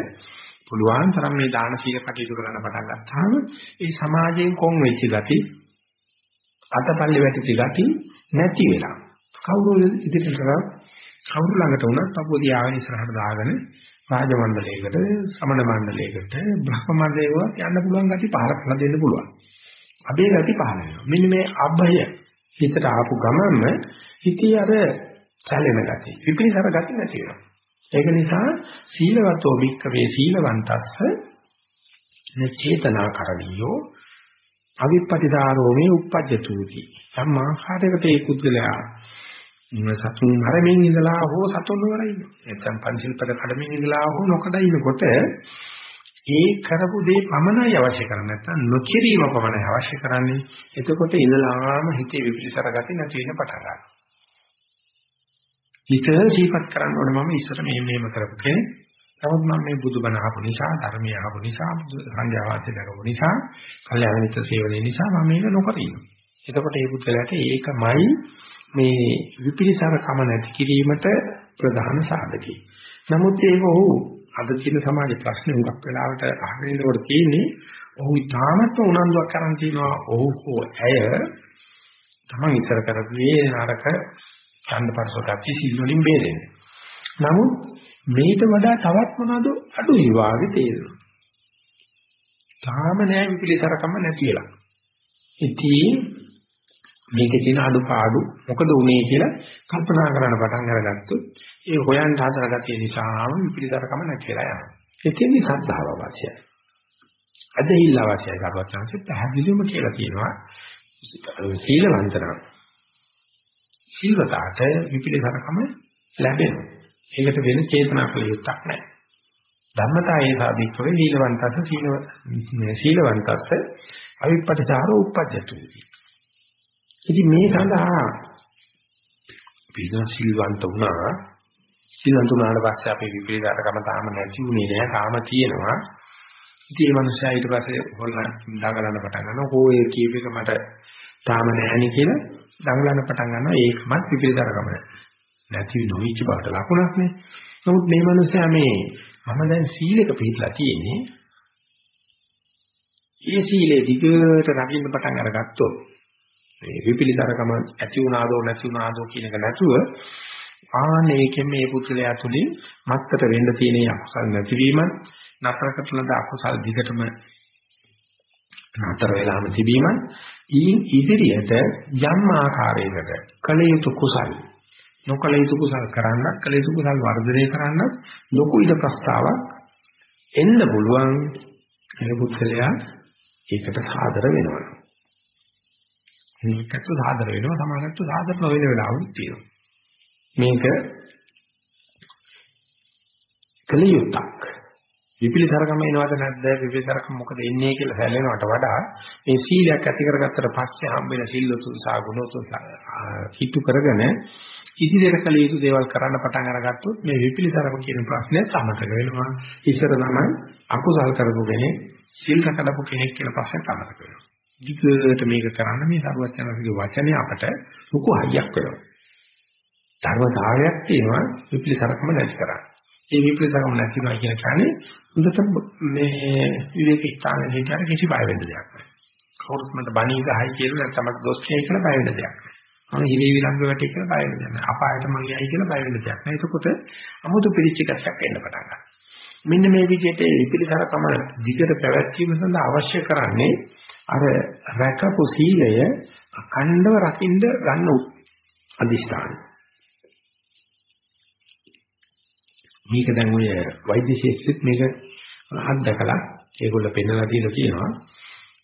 පුළුවන් තරම් මේ දාන සීල කටයුතු කරන්න පටන් ගත්තාම ඒ සමාජයෙන් කොන් වෙච්ච gati අතපල්ලේ වැටිච්ච gati නැති වෙලා කවුරු ඉදිරියට කරා කවුරු ළඟට වුණත් පපුව දියාගෙන ඉස්සරහට දාගෙන රාජ මණ්ඩලයකට සමන මණ්ඩලයකට බ්‍රහ්ම මණ්ඩලයකට යන්න පුළුවන් gati පහරක් කරලා දෙන්න පුළුවන්. අබේ gati පහල වෙනවා. මෙන්න මේ අභය හිතට ආපු ගමන්ම හිතේ අර සැලෙන gati විපිලිසර gati නැති වෙනවා. ඒක නිසා සීලවතෝ භික්කවේ සීලවන්තස්ස චේතනා කරණියෝ අවිපටිදාරෝ මේ uppajjatuti සම්මාහාරයකට ඒ කුද්දලයා සතුන් මරමින් ඉඳලා හෝ සතුන් වර ඉන්න නැත්නම් පංචිල් පද කඩමින් ඉඳලා හෝ නොකඩ ඉන්නකොට ඒ කරපු දේ පමණයි අවශ්‍ය කරන්නේ. නැත්නම් නොකිරීම පමණයි අවශ්‍ය කරන්නේ. එතකොට ඉඳලාම හිතේ විපිලිසර ගති නැති වෙන පටන් ගන්නවා. හිත ජීවත් කරන්න ඕනේ මම ඉස්සර මේ මේම කරපු කෙනෙක්. නමුත් මම මේ බුදුබණ අහපු නිසා, ධර්මය අහපු නිසා, සංඝයාවාසය දරපු නිසා, කල්යාණ මිත්‍ර සේවනයේ නිසා මම මේක නොකර ඉන්නවා. එතකොට මේ පුද්ගලයාට ඒකමයි මේ විපිලිසර කම නැති කිරීමට ප්‍රධාන සාධකය. නමුත් ඒක ඔහු අද තියෙන සමාජ ප්‍රශ්නේ උගක් වෙලාවට අහගෙන ඉන්නකොට තියෙන්නේ ඔහු තාමත් උනන්දුවක් කරන් තියනවා ඔහු හෝ ඇය තමන් ඉස්සර කරපුවේ නරක ඡන්දපරසෝටි සිල් වලින් බේරෙන්නේ. නමුත් මේට වඩා තවත් මොනවද අඩුයි වාගේ තේරෙනවා. තාම නෑ විපිලිසරකම නැතිලා. ඉතින් මේකේ තියෙන අඩුපාඩු මොකද උනේ කියලා කල්පනා කරන්න පටන් අරගත්තොත් ඒ හොයන්න හදනගතිය නිසාම විපිලිසරකම නැතිලා යනවා. ඒකෙන්දි සද්ධාව අවශ්‍යයි. අදහිල්ල අවශ්‍යයි කරුවත් chance පැහැදිලිවම කියලා තියෙනවා සීලවන්තනා සිල්වතාට විපිලිසරකම ලැබෙනවා. ඒකට වෙන චේතනා කළ යුත්තක් නැහැ. ධම්මතායේ සාධිකව සීලවන්තස්ස සීල සීලවන්තස්ස අවිපටිසාරෝ උපජ්ජතු. ඉතින් මේ සඳහා පිළිගන්න සිල්වන්ත වුණා සිල්වන්ත වුණාට පස්සේ අපේ විපිලිසරකම තාම නැති උනේ නෑ තාම තියෙනවා. ඉතින් මේ මනුස්සයා ඊට පස්සේ හොල්ලන් දාගලන්න පටන් ගන්නවා. කෝ ඒ කීප එක මට තාම නෑනේ කියලා දඟලන්න පටන් ගන්නවා ඒකමත් විපරිතරකම නැති නොවිච්ච බවට ලකුණක් නේ. නමුත් මේ මනුස්සයා මේ මම දැන් සීලක පිළිපදලා තියෙන්නේ. ඒ සීලේ දිගට රකින්න පටන් අරගත්තොත් මේ විපිලිතරකම ඇති වුණාදෝ නැති වුණාදෝ කියන එක නැතුව ආනේකෙන් මේ පුත්‍රයා තුලින් මත්තර වෙන්න තියෙන අකුසල් නැතිවීම නතරකටලද අකුසල් දිගටම නතර වෙලාම තිබීම ඊ ඉදිරියට යම් ආකාරයකට කල යුතු කුසල් නොකල යුතු කුසල් කරන්න කල යුතු කුසල් වර්ධනය කරන්න ලොකු ඉද ප්‍රස්තාවක් එන්න පුළුවන්. ඒ පුත්‍රයා ඒකට සාදර වෙනවා. මේකට සාදර වෙනවා සමානකට සාදර නොවන වෙලාවුත් තියෙනවා. මේක කල යුත්තක්. විපිලිසරකම එනවද නැද්ද? විපිලිසරකම මොකද එන්නේ කියලා හැලෙනවට වඩා මේ සීලයක් ඇති කරගත්තට පස්සේ හම්බ වෙන සිල්ලුතුන් සහ ගුණතුන් කිට්ටු කරගෙන ඉදිරියට කළ යුතු දේවල් කරන්න පටන් අරගත්තොත් මේ විපිලිසරම කියන ප්‍රශ්නේ සමතක වෙනවා. ඉස්සර තමයි අකුසල් කරපු කෙනෙක් සිල් රැකපු කෙනෙක් කියලා ප්‍රශ්නේ සමතක වෙනවා. විදිහට මේක කරන්න මේ සරුවචනගේ වචනේ අපට ලොකු හයියක් වෙනවා. ධර්මතාවයක් තියෙනවා විපිලිසරකම නැති කරන්නේ. ඒ විපිලිසරකම නැතිනවා කියන කාරණේ හොඳට මේ විවේක ස්ථානයේ හිටියට කිසි බය වෙන්න දෙයක් නැහැ. කවුරුත් මට බණී ගහයි කියලා නැත්නම් මට දොස් කියයි කියලා බය වෙන්න දෙයක් නැහැ. මම හිලේ විලංග වැටේ කියලා බය වෙන්න දෙයක් නැහැ. අපායට මම යයි කියලා බය වෙන්න දෙයක් නැහැ. එතකොට අමුතු පිළිච්ච එකක් එන්න පටන් ගන්නවා. මෙන්න මේ විදිහට විපිලිසරකම දිගට පැවැත්වීම සඳහා අවශ්‍ය කරන්නේ අර රැකපු සීලය අඛණ්ඩව රකින්න ගන්න අදිෂ්ඨානයි. මේක දැන් ඔය වෛද්‍ය ශාස්ත්‍රෙත් මේක අත්දකලා ඒගොල්ලෝ පෙන්නලා දීලා තියෙනවා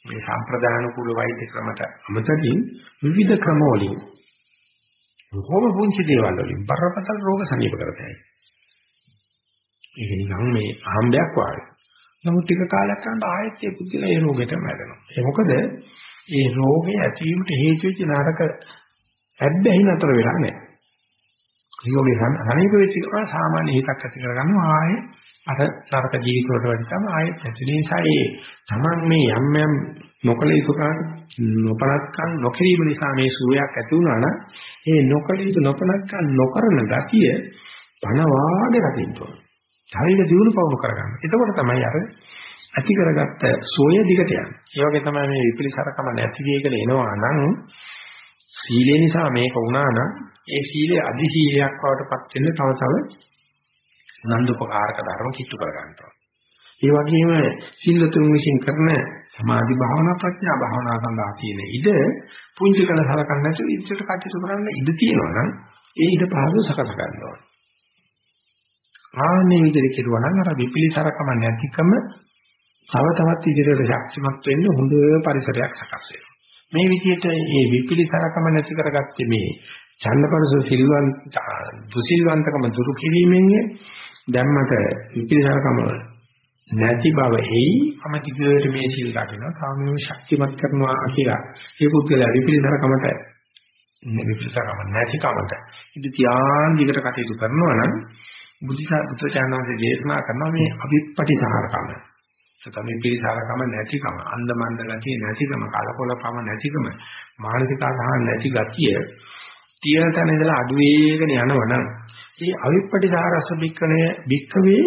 මේ සම්ප්‍රදාන කුල වෛද්‍ය ක්‍රමයට අමතරින් විවිධ ක්‍රම වලින් කොහොම පුංචි දේවල් වලින් බරපතල රෝග සනීප කරතයි. ඒක නිකන් මේ ආම්බයක් වගේ. නමුත් ටික කාලයක් යනකොට ආයෙත් ඒ පුදුල ඒ රෝගෙට මැරෙනවා. ඒ මොකද ඒ රෝගේ ඇතිවීමට හේතු වෙච්ච නරක ඇබ්බැහි නතර වෙලා නැහැ. යෝගේ සනීප වෙච්ච ගමන් සාමාන්‍ය හිතක් ඇති කරගන්නවා ආයේ අර නරක ජීවිත වලට වඩා ආයේ ඇතුලේ නිසා ඒ Taman මේ යම් යම් නොකල යුතු කම් නොපනත්කම් නොකිරීම නිසා මේ සුවයක් ඇති වුණා නම් ඒ නොකල යුතු නොපනත්කම් නොකරන ගතිය පණ වාගේ රකින්න ඕන. ශරීර දියුණු පවුණු කරගන්න. එතකොට තමයි අර ඇති කරගත්ත සෝය දිගට යන්නේ. ඒ වගේ තමයි මේ විපිලිසරකම නැති වේගල එනවා නම් සීලේ නිසා මේක වුණා නම් ඒ සීලය අදි සීලයක් වඩටපත් වෙන්න තව තව නන්දුපකාරක ධර්ම කිට්ටු කර ගන්නවා. ඒ වගේම සිල්ලතුන් විසින් කරන සමාධි භාවනා ප්‍රඥා භාවනා සඳහා තියෙන ඉඩ පුංචි කළ සලකන්නේ නැතුව ඉදිරියට කටයුතු කරන්න ඉඩ තියෙනවා නම් ඒ ඉඩ පහසු සකස ගන්නවා. ආන්නේ විදිහට කෙරුවා නම් අර විපිලිසරකම නැතිකම තව තවත් ඉදිරියට ශක්තිමත් වෙන්න හොඳ පරිසරයක් සකස් වෙනවා. මේ විදිහට මේ විපිලිසරකම නැති කරගත්තේ මේ ඡන්නපරස සිල්වන් දුසිල්වන්තකම දුරු කිරීමෙන් දැම්මට විපිලිසරකම නැති බව එයි. මම දිගට මේ සිල් රකින්න කාමයේ ශක්තිමත් කරනවා කියලා. ඒ පුද්ගලයා විපිලිසරකමට විපිලිසරකම නැතිකමට ඉඳ තියාන් දිගට කටයුතු කරනවා නම් බුද්ධ බුද්ධචානන්සේ දේශනා කරනවා මේ අවිප්පටිසහරකම තමයි පිළිසාරකම නැතිකම අන්දමන්ද ගතිය නැතිකම කලකොලකම නැතිකම මානසික ආහාර නැති ගතිය තියෙන තැන ඉඳලා අඩු වේගන යනවනම් ඒ අවිප්පටිසාරස බික්කනේ බික්කවේ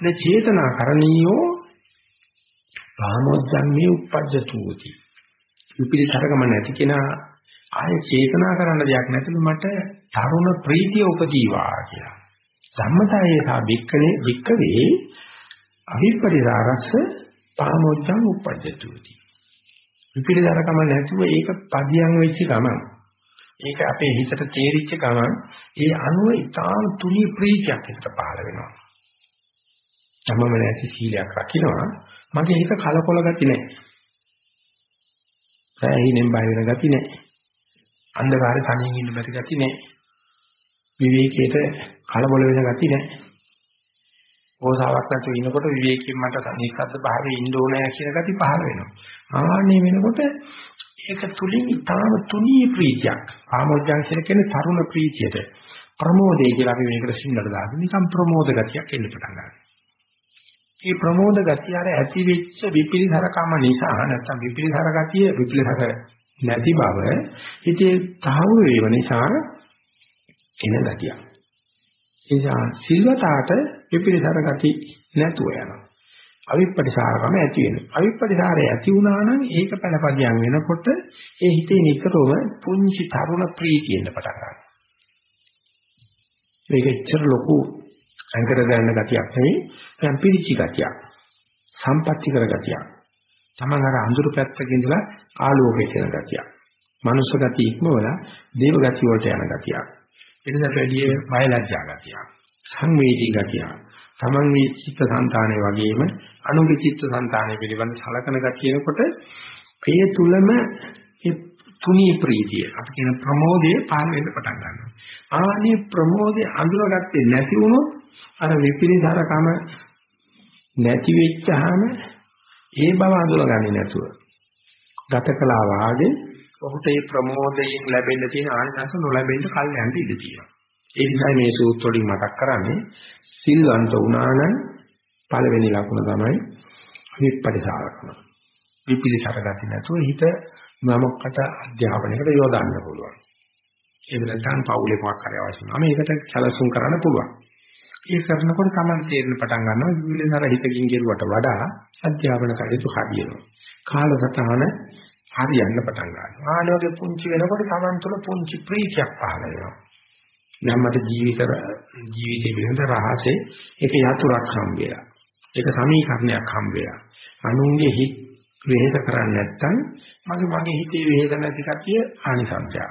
ද චේතනා කරණීයෝ පාමොච්ඡන්නේ උපජ්ජතුති විපිලිසාරකම නැති කෙනා ආය චේතනා කරන්න දෙයක් නැතුළු මට තරුණ ප්‍රීතිය උපදීවා කියලා. ධම්මතායේ සා බික්කනේ බික්කවේ අවිපරිදාරස්ස පාමොච්ඡං උපජ්ජතුති. විපරිදාරකම නැතුව ඒක පදියම් වෙච්ච ගමන් ඒක අපේ හිතට තේරිච්ච ගමන් ඒ අනුව ඊටාම් තුනි ප්‍රීතියක් හිතට පහළ වෙනවා. තමම නැති සීලයක් රකින්නවා මගේ හිත කලකොල ගති නැහැ. රැහිනෙන් බය වෙන ගති නැහැ. අන්ධකාරේ තනියෙන් ඉන්න බැරි ගති නැහැ. විවේකීට කලබල වෙන ගති නැහැ. ඕසාවක් නැතුව ඉනකොට විවේකයෙන් මට නිස්සද්ද භාවයේ ඉන්න ඕනෑ කියන ගති පහළ වෙනවා. ආන්නේ වෙනකොට ඒක තුලින් ඊටාම තුනී ප්‍රීතියක්. ආමෝද්යන් කියන කියන්නේ තරුණ ප්‍රීතියට. ප්‍රමෝදේ කියලා අපි මේකට සිංහලට දාන්නේ නිකම් ප්‍රමෝද ගතියක් එන්න පටන් ගන්නවා. මේ ප්‍රමෝද ගතිය අර ඇති වෙච්ච විපිලිසරකම නිසා නැත්නම් විපිලිසර ගතිය විපිලිසර නැති බව හිතේ තහවුරු වීම නිසා එන ගතියක්. නිසා සිල්වතාට විපිරිසර ගති නැතුව යනවා. අවිප්පටිසාරකම ඇති වෙනවා. අවිප්පටිසාරය ඇති වුණා නම් ඒක පළපදියම් වෙනකොට ඒ හිතේ නිතරම පුංචි තරුණ ප්‍රීතියෙන්න පටන් ගන්නවා. මේක ඉච්චර ලොකු අංකර ගන්න ගතියක් නෙවෙයි. දැන් පිරිචි ගතියක්. සම්පත්‍ති කර ගතියක්. තමන් අර අඳුරු පැත්තක ඉඳලා ආලෝකයට යන ගතියක්. මනුෂ්‍ය ගතිය ඉක්මවලා දේව ගතිය වලට යන ගතියක්. එනිසා වැඩි බය ලැජ්ජා ගතියක්. සංවේදී ගතියක්. තමන්ගේ චිත්ත සංතානය වගේම අනුගේ චිත්ත සංතානය පිළිබඳ සලකන ගතියනකොට ඒ තුලම ඒ තුනී ප්‍රීතිය අපි කියන ප්‍රමෝදයේ පාන වෙන්න පටන් ගන්නවා. ආනේ ප්‍රමෝදයේ අඳුරගත්තේ නැති වුණොත් අර විපිරිසරකම නැති වෙච්චාම ඒ බව අඳුරගන්නේ නැතුව ගත කළා වාගේ ඔහුට මේ ප්‍රමෝදයෙන් ලැබෙන්න තියෙන ආනිසංස නොලැබෙන්න කල් යන්න ඉඩ තියෙනවා. ඒ නිසා මේ සූත්‍ර වලින් මතක් කරන්නේ සිල්වන්ත වුණා නම් පළවෙනි ලකුණ තමයි විපරිසාරකම. විපිලිසර ගති නැතුව හිත නමකට අධ්‍යාපනයකට යොදන්න පුළුවන්. ඒ වෙනතන් පවුලේ මොකක් හරි අවශ්‍ය නම් මේකට සැලසුම් කරන්න පුළුවන්. ඒ කරනකොට තමයි තේරෙන පටන් ගන්නවා විවිධතර හිතකින් කෙරුවට වඩා අධ්‍යාපන කටයුතු හරියනවා. කාලසටහන හරියන්න පටන් ගන්නවා. ආනෝගේ පුංචි වෙනකොට Taman තුළ පුංචි ප්‍රීතියක් පහළ වෙනවා. දැන් මට ජීවිත ජීවිතේ පිළිබඳ රහසේ ඒක යතුරක් හම් වෙලා. ඒක සමීකරණයක් හම් වෙලා. අනුන්ගේ හිත වෙහෙස කරන්නේ නැත්නම් මගේ මගේ හිතේ වෙහෙස නැති කතිය ආනිසංසයක්.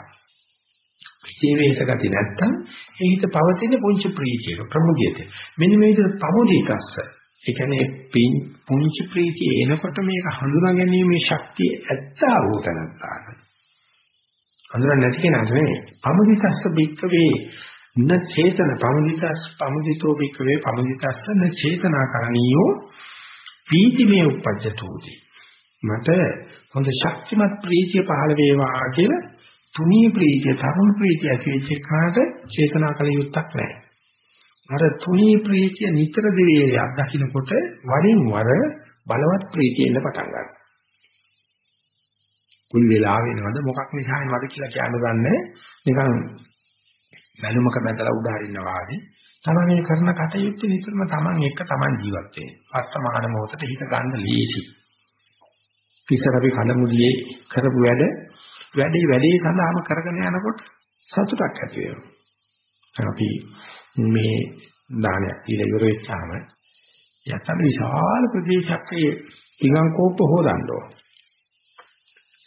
හිතේ වෙහෙස ගති නැත්නම් ඒ හිත පවතින පුංචි ප්‍රීතියක ප්‍රමුදියත. මෙන්න මේ විදිහට ප්‍රමුදිකස්ස. ඒ කියන්නේ පුංචි ප්‍රීතිය එනකොට මේක හඳුනා ගැනීමේ ශක්තිය ඇත්තා වූතනත්තාන. හඳුනා නැති කෙනා නෙවෙයි. ප්‍රමුදිකස්ස බික්කවේ න චේතන පමුදිතස් පමුදිතෝ බික්කවේ පමුදිතස්ස න චේතනා කරණීයෝ පීතිමේ උපජ්ජතෝති මට හොඳ ශක්තිමත් ප්‍රීතිය පහළ වේවා කියලා තුනී ප්‍රීතිය තරුණ ප්‍රීතිය ඇති වෙච්ච එකට චේතනා කළ යුත්තක් නැහැ. අර තුනී ප්‍රීතිය නිතර දෙවියන් අත්දකින්නකොට වරින් වර බලවත් ප්‍රීතිය එන්න පටන් ගන්නවා. කුල් වෙලා වෙනවද මොකක් නිසාද කියලා කියන්න ගන්නෑ නිකන් බැලුමක බැඳලා උඩ හරිනවා වගේ තමයි මේ කරන කටයුත්ත නිතරම Taman එක Taman ජීවත් වෙන්නේ. වර්තමාන මොහොතට හිත ගන්න ලීසි. ඉස්සර අපි කලමුදියේ කරපු වැඩ වැඩේ වැඩේ සඳහාම කරගෙන යනකොට සතුටක් ඇති වෙනවා. අපි මේ දානයක් දීලා ඉවර වෙච්චාම යතන විශාල ප්‍රදේශයක් ඒ පිඟන් කෝප්ප හොදන්න ඕන.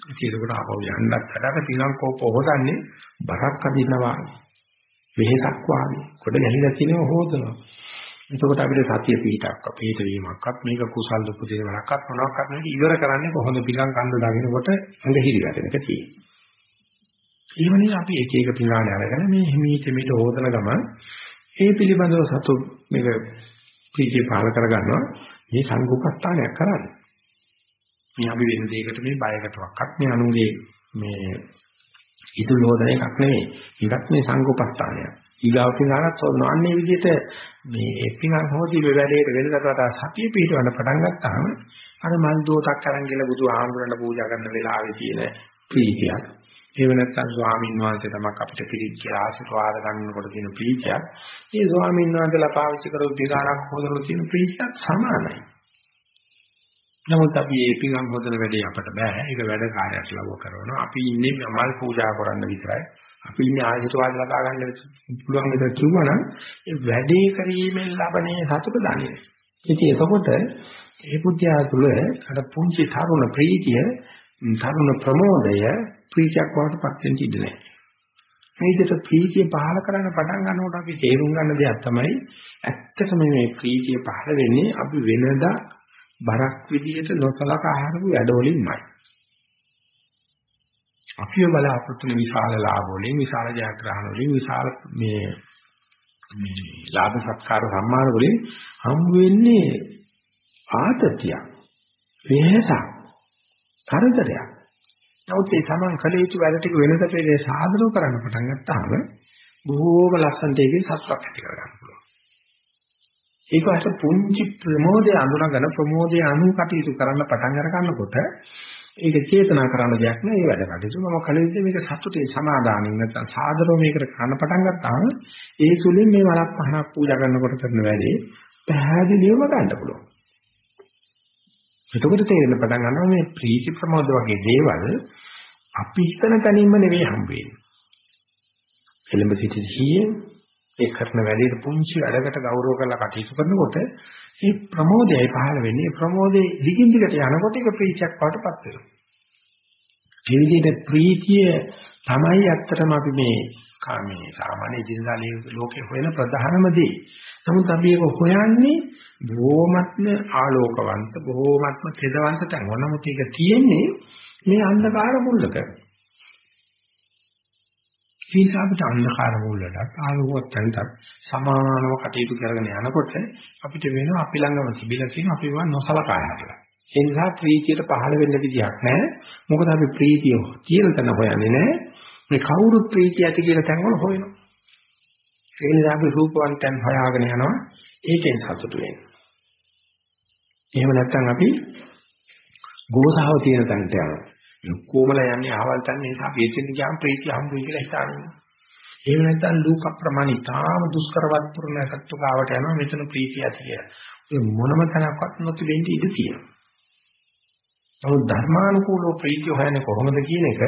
ඒකකට ආපහු යන්නත් හදලා පිඟන් කෝප්ප හොදන්නේ බරක් අදිනවා. වෙහසක් වාගේ කොට ගැහිලා තියෙනව හොදනවා. එතකොට අපිට සතිය පිටක් අපේට වීමක්වත් මේක කුසල් දුපුදේ වලක්වත් මොනවාක්වත් නෙවෙයි ඉවර කරන්නේ කොහොමද පිළං කන්ද දාගෙනකොට ඇඟ හිරි වැටෙන එක තියෙන්නේ. ඊවනේ අපි එක එක පිළානේ අරගෙන මේ හිමීට මිට හොදන ගමන් ඒ පිළිබඳව සතු මේක ප්‍රීතිය පාල කරගන්නවා මේ සංකෝපස්ථානයක් කරන්නේ. මේ අපි වෙන දෙයකට මේ බයකටවත් මේ අනුගේ මේ ඉතුරු හොදන එකක් නෙවෙයි. ඒකත් මේ සංකෝපස්ථානයක්. ඊගාව පිනානත් සෝනන්නේ විදිහට මේ එපිනන් හොදි වැඩේට වෙනකට වඩා සතිය පිටවන්න පටන් ගත්තාම අර මල් දෝතක් අරන් ගිල බුදු ආමරණ පූජා කරන වෙලාවේ තියෙන ප්‍රීතියක් ඒව නැත්තම් ස්වාමීන් වහන්සේ තමක් අපිට පිළිත් කියලා ආශිර්වාද ගන්නකොට තියෙන ප්‍රීතියක් ඒ ස්වාමීන් වහන්සේලා පාවිච්චි කරපු දිගාරක් හොදලා තියෙන ප්‍රීතියක් සමානයි නමුත් අපි මේ පිඟන් හොදන වැඩේ අපට බෑ. ඒක වැඩ කාර්යයක් ලබව කරනවා. අපි ඉන්නේ මල් පූජා කරන්න විතරයි. අපි ඉන්නේ ආශිර්වාද ලබා ගන්න පුළුවන් විතර කිව්වනම් ඒ වැඩේ කිරීමෙන් ලබන්නේ සතුට දන්නේ. ඉතින් එතකොට ඒ පුත්‍යා තුළ අර පුංචි තරුණ ප්‍රීතිය, තරුණ ප්‍රමෝදය ප්‍රීතියක් වඩපත් වෙන්න ඉඩ නැහැ. මේ විදිහට ප්‍රීතිය පහල කරන්න පටන් ගන්නකොට අපි තේරුම් ගන්න දෙයක් තමයි ඇත්තටම මේ ප්‍රීතිය පහල වෙන්නේ අපි වෙනදා බරක් විදියට නොසලකා හරපු වැඩවලින්මයි. අපිව බලාපොරොත්තු වෙන විශාල ලාභ වලින් විශාල ජයග්‍රහණ වලින් විශාල මේ මේ ලාභ සත්කාර සම්මාන වලින් හම් වෙන්නේ ආතතිය වෙහසක් කරදරයක් නමුත් ඒ සමන් කළ යුතු වැඩ ටික වෙනකට ඒ සාධනව කරන්න පටන් ගත්තාම බොහෝම ලස්සනට ඒකේ සත්‍යක් ඇති කරගන්න පුළුවන්. ඒක අර පුංචි ප්‍රමෝදය අඳුනගෙන ප්‍රමෝදය අනු කටයුතු කරන්න පටන් අර ගන්නකොට ඒක චේතනා කරන දෙයක් නෑ ඒ වැඩ කටයුතු. මම කලින්දී මේක සතුටේ සමාදානින් නැත්නම් සාදරව මේකට කරන්න පටන් ගත්තාම ඒ තුලින් මේ වලක් පහනක් පූජා කරනකොට කරන වැඩේ පැහැදිලිවම ගන්න පුළුවන්. එතකොට තේරෙන්න පටන් ගන්නවා මේ ප්‍රීති ප්‍රමෝද වගේ දේවල් අපි හිතන තැනින්ම නෙවෙයි හම්බ වෙන්නේ. එළඹ සිටි සිහියෙන් ඒ කරන වැඩේට පුංචි වැඩකට ගෞරව කරලා කටයුතු කරනකොට මේ ප්‍රමෝදයයි පහළ වෙන්නේ. ප්‍රමෝදේ දිගින් දිගට යනකොට ඒක ප්‍රීතියක් වඩටපත් වෙනවා. මේ විදිහට ප්‍රීතිය තමයි ඇත්තටම අපි මේ කාමේ සාමාන්‍ය ජීඳා ලෝකේ හොයන ප්‍රධානම දේ. නමුත් අපි ඒක හොයන්නේ බොහොමත්ම ආලෝකවන්ත බොහොමත්ම තෙදවන්ත තැන්. නමුත් ඒක තියෙන්නේ මේ අන්ධකාර මුල්ලක. ඒ නිසා අපිට අන්ධකාර මූලයටත් ආලෝකවත් තැනටත් සමානව කටයුතු කරගෙන යනකොට අපිට වෙනවා අපි ළඟම තිබිලා තියෙන අපි වන් නොසලකා හැරලා. ඒ නිසා ප්‍රීතියට පහළ වෙන්න විදියක් නැහැ. මොකද අපි ප්‍රීතිය තියෙන තැන හොයන්නේ නැහැ. මේ කවුරුත් ප්‍රීතිය ඇති කියලා තැන්වල හොයනවා. ඒ නිසා අපි රූපවන්තයන් හොයාගෙන යනවා. ඒකෙන් සතුටු වෙනවා. එහෙම නැත්නම් අපි ගෝසාව තියෙන තැනට යනවා. කොමල යන්නේ ආවල් තැන නිසා අපි එතෙන් ගියාම ප්‍රීතිය හම්බුයි කියලා හිතාගෙන. එහෙම නැත්නම් ලෝක ප්‍රමාණි තාම දුෂ්කරවත් පුරණ සත්තුකාවට යනවා මෙතන ප්‍රීතිය ඇති කියලා. ඒ මොනම තැනක්වත් නොති වෙන්නේ ඉඳ තියෙනවා. නමුත් ධර්මානුකූලව ප්‍රීතිය හොයන්නේ කොහොමද කියන එක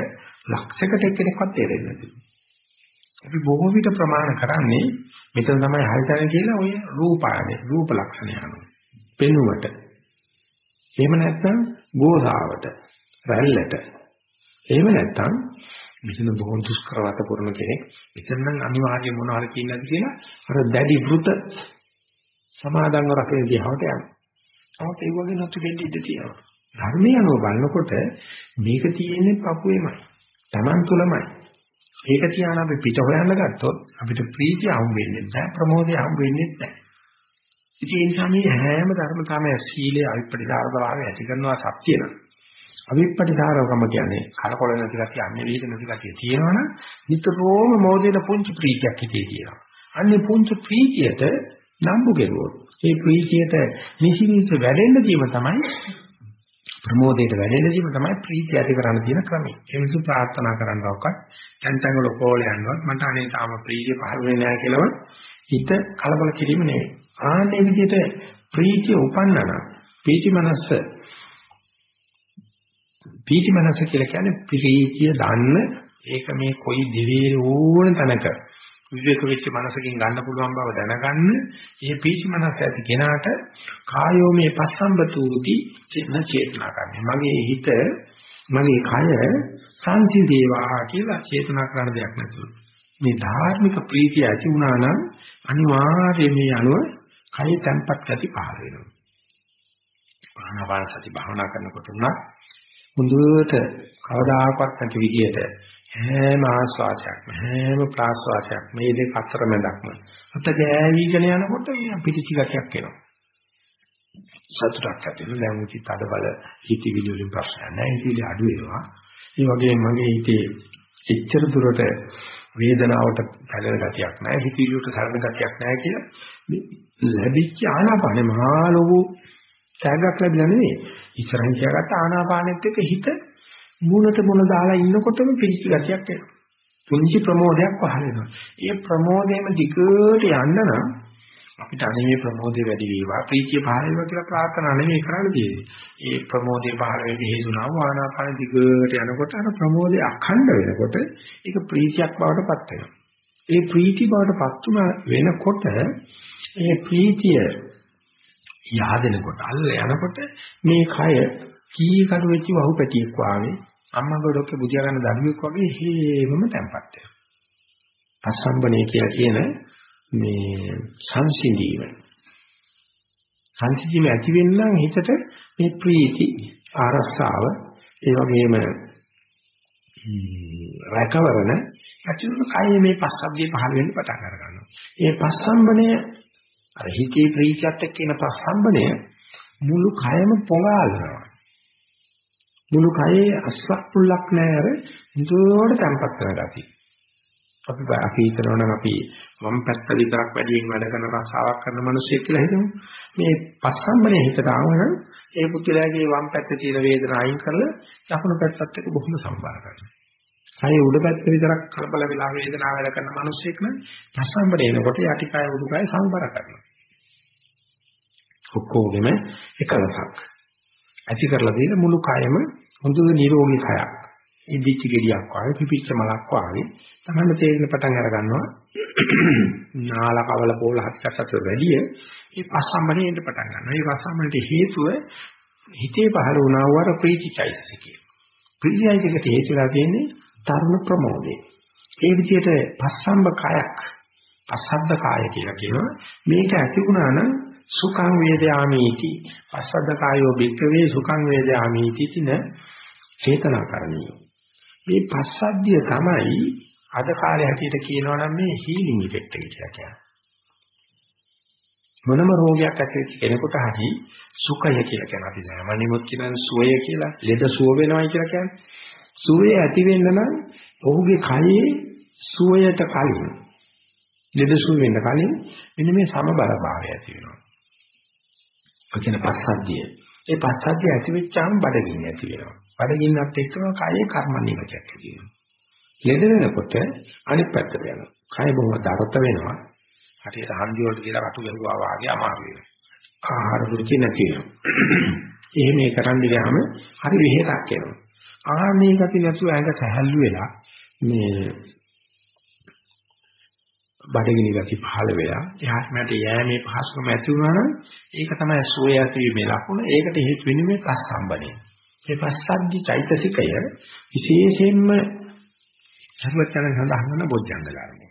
ලක්ෂයකට එක්කෙනෙක්වත් තේරෙන්නේ නැහැ. අපි බොහෝ විට ප්‍රමාණ කරන්නේ මෙතන තමයි හරිතන කියලා ඔය රූපාවේ රූප ලක්ෂණ යනවා. පෙනුමට. එහෙම නැත්නම් ගෝසාවට, රැල්ලට. එහෙම නැත්නම් මෙතන බොහොම දුෂ්කරවත පුරන කෙනෙක් මෙතන නම් අනිවාර්යයෙන් මොනවාර කියන්නද කියලා අර දැඩි වෘත සමාදන්ව රකින්න දිහාවට යනවා. තවත් ඒ වගේ නැතු වෙන්න ඉඩ තියෙනවා. ධර්මය අනුව බලනකොට මේක තියෙන්නේ පපුවේමයි. Taman තුලමයි. ඒක තියාන අපි පිට හොයන්න ගත්තොත් අපිට ප්‍රීතිය හම් වෙන්නේ නැහැ ප්‍රමෝදය හම් වෙන්නේ නැහැ. ඉතින් ඒ නිසා මේ හැම ධර්මතාවය සීලය අවිපටිදාර භාවය ඇති කරනවා සත්‍ය නම්. අවිපටිදාරකම කියන්නේ කලකොල නැති ගැතිය අන්නේ වේද නැති ගැතිය තියෙනවනම් නිතරම මොදේට පුංචි ප්‍රීතියක් හිතේ තියෙනවා. අන්නේ පුංචි ප්‍රීතියට නම්බු කෙරුවොත් ඒ ප්‍රීතියට නිසිනිස වැඩෙන්න දීම තමයි ප්‍රමෝදයට වැඩෙන්න දීම තමයි ප්‍රීතිය ඇති කරන්න තියෙන ක්‍රමය. ඒ මිසු ප්‍රාර්ථනා කරනවක්වත් තැන් තැන් වල කෝල යනවත් මට අනේ තාම ප්‍රීතිය පහළ වෙන්නේ නැහැ කියලාම හිත කලබල කිරීම නෙවෙයි. ආන්නේ විදිහට ප්‍රීතිය උපන්නන ප්‍රීති මනස ප්‍රීති මනස කියලා කියන්නේ ප්‍රීතිය දන්න ඒක මේ කොයි දෙවියර ඕන තැනක විවේක වෙච්ච මනසකින් ගන්න පුළුවන් බව දැනගන්න. මේ පීචි මනස ඇති කෙනාට කායෝ මේ පස්සම්බතුති චේතන චේතනා කරන්නේ. මගේ හිත මගේ කය සංසිදේවා කියලා චේතනා කරන දෙයක් නැතුව. මේ ධාර්මික ප්‍රීතිය ඇති වුණා නම් අනිවාර්යයෙන් මේ අනුව කය තැම්පත් ගති පහළ වෙනවා. ආනාපාන සති භාවනා කරනකොට උනත් හොඳට කවදාකවත් නැති විදියට හැම ආස්වාදයක්ම හැම ප්‍රාස්වාදයක් මේ දෙක අතර මැදක්ම අත ගෑවිගෙන යනකොට පිටිචි ගතියක් එනවා. සතුටක් ඇති වෙනවා. දැන් උචි තද බල හිතවිලි වලින් ප්‍රශ්න නැහැ. හිතවිලි අඩු වෙනවා. ඒ වගේම මගේ හිතේ එච්චර දුරට වේදනාවට පැලෙන ගතියක් නැහැ. හිතවිලි වලට සරණ ගතියක් නැහැ කියලා ලැබිච්ච ආනාපානේ මහා ලොකු තෑග්ගක් ලැබිලා නෙවෙයි ඉස්සරහින් තියාගත්ත ආනාපානෙත් එක්ක හිත මූණට මුණ දාලා ඉන්නකොටම පිළිච්ච ගතියක් එනවා. පුංචි ප්‍රමෝදයක් පහළ වෙනවා. ඒ ප්‍රමෝදයේම දිගට යන්න නම් අපිට අනේ මේ ප්‍රමෝදේ වැඩි වේවා ප්‍රීතිය පහළ වේවා කියලා ප්‍රාර්ථනා නෙමෙයි කරන්න තියෙන්නේ. ඒ ප්‍රමෝදේ පහළ වෙන්නේ හේතුණා වානාපාන දිගට යනකොට අර ප්‍රමෝදේ අඛණ්ඩ වෙනකොට ඒක ප්‍රීතියක් බවට පත් වෙනවා. ඒ ප්‍රීති බවට පත් වෙනකොට ඒ ප්‍රීතිය yaadෙනකොට අල්ල යනකොට මේ කය කී කඩු වෙච්ච වහු පැටියෙක් වාගේ අම්මා ගොඩක බුදියා ගන්න දරුවෙක් වගේ හේමම තැම්පත් වෙනවා. පස්සම්බනේ කියලා කියන මේ සංසිඳීම. සංසිඳීම ඇති වෙන්නම් හිතට මේ ප්‍රීති ආරස්සාව ඒ වගේම රැකවරණ ඇතිවෙන කයේ මේ පස්සබ්දේ පහළ වෙන්න පටන් අර ගන්නවා. ඒ පස්සම්බණය අර හිතේ ප්‍රීතියත් එක්ක එන පස්සම්බණය මුළු කයම පොඟාලනවා. මුළු කයේ අස්සක් පුල්ලක් නැහැ අර හොඳට තැම්පත් කරන ගතිය. අපි අපි හිතනවා නම් අපි වම් පැත්ත විතරක් වැඩියෙන් වැඩ කරන රසාවක් කරන මිනිස්සෙක් කියලා හිතමු. මේ පස්සම්බනේ හිතට ආවනම් ඒ පුද්ගලයාගේ වම් පැත්තේ තියෙන වේදනාව අයින් කරලා දකුණු පැත්තත් එක්ක බොහොම සම්බන්ධ කරනවා. කය උඩ පැත්ත විතරක් කලබල වෙලා වේදනාව වැඩ කරන මිනිස්සෙක් නම් පස්සම්බනේ එනකොට යටිකය උඩුකය සම්බර කරනවා. ඔක්කොගෙම එකලසක්. ඇති කරලා දෙන මුළු කයම හොඳ නිරෝගී කයක්. ඉදිච්ච ගෙඩියක් වගේ පිපිච්ච මලක් වගේ තමයි තේරෙන පටන් අර ගන්නවා. නාල කවල පොළ හත්කට වැඩිය මේ පස්සම්බණේට පටන් ගන්නවා. මේ පස්සම්බණේට හේතුව හිතේ පහළ වුණා වූ අර ප්‍රීතිචෛතසිකය. ප්‍රීතිචෛතසිකට හේතුලා තියෙන්නේ තරුණ ප්‍රමෝදය. ඒ විදිහට පස්සම්බ කයක් පස්සබ්ද කාය කියලා කියනවා. මේක ඇති වුණා නම් සුඛං වේදයාමීති පස්සද්ද කායෝ භික්ඛවේ සුඛං වේදයාමීති තින චේතනා කරණිය මේ පස්සද්ධිය තමයි අද කාලේ හැටියට කියනවා නම් මේ හීලින් ඉෆෙක්ට් එක කියලා කියනවා. මොනම රෝගයක් ඇති වෙච්ච කෙනෙකුට හරි සුඛය කියලා කියන අපි සාමාන්‍යමත් කියන සුවය කියලා ලෙඩ සුව වෙනවයි කියලා කියන්නේ. සුවය ඇති වෙන්න නම් ඔහුගේ කයේ සුවයට කලින් ලෙඩ සුව වෙන්න කලින් මෙන්න මේ සමබර භාවය ඇති වෙනවා. ඔය කියන පස්සද්ධිය. ඒ පස්සද්ධිය ඇති වෙච්චාම බඩගින්න ඇති වෙනවා. බඩගින්නත් එක්කම කයේ කර්ම නිමචක් ඇති වෙනවා. ලෙඩ වෙනකොට අනිත් පැත්තට යනවා. කය බොහොම දරත වෙනවා. හරියට හන්දි වලට කියලා රතු ගැහුවා වාගේ අමාරු වෙනවා. ආහාර රුචි නැති වෙනවා. එහෙම මේ කරන්න ගියාම හරි වෙහෙසක් එනවා. ආහාර මේ ගති නැතුව ඇඟ සැහැල්ලු වෙලා මේ බඩගිනි ගති පහළ වෙලා එහාට මට යෑමේ පහසුකම ඇති වුණා නම් ඒක තමයි සෝය ඇතිවීමේ ලකුණ. ඒකට හේතු වෙන්නේ මේ පස්සම්බනේ. මේ පස්සද්ධි චෛතසිකය විශේෂයෙන්ම සර්වචන සඳහන් කරන බොජ්ජංග ධර්මය.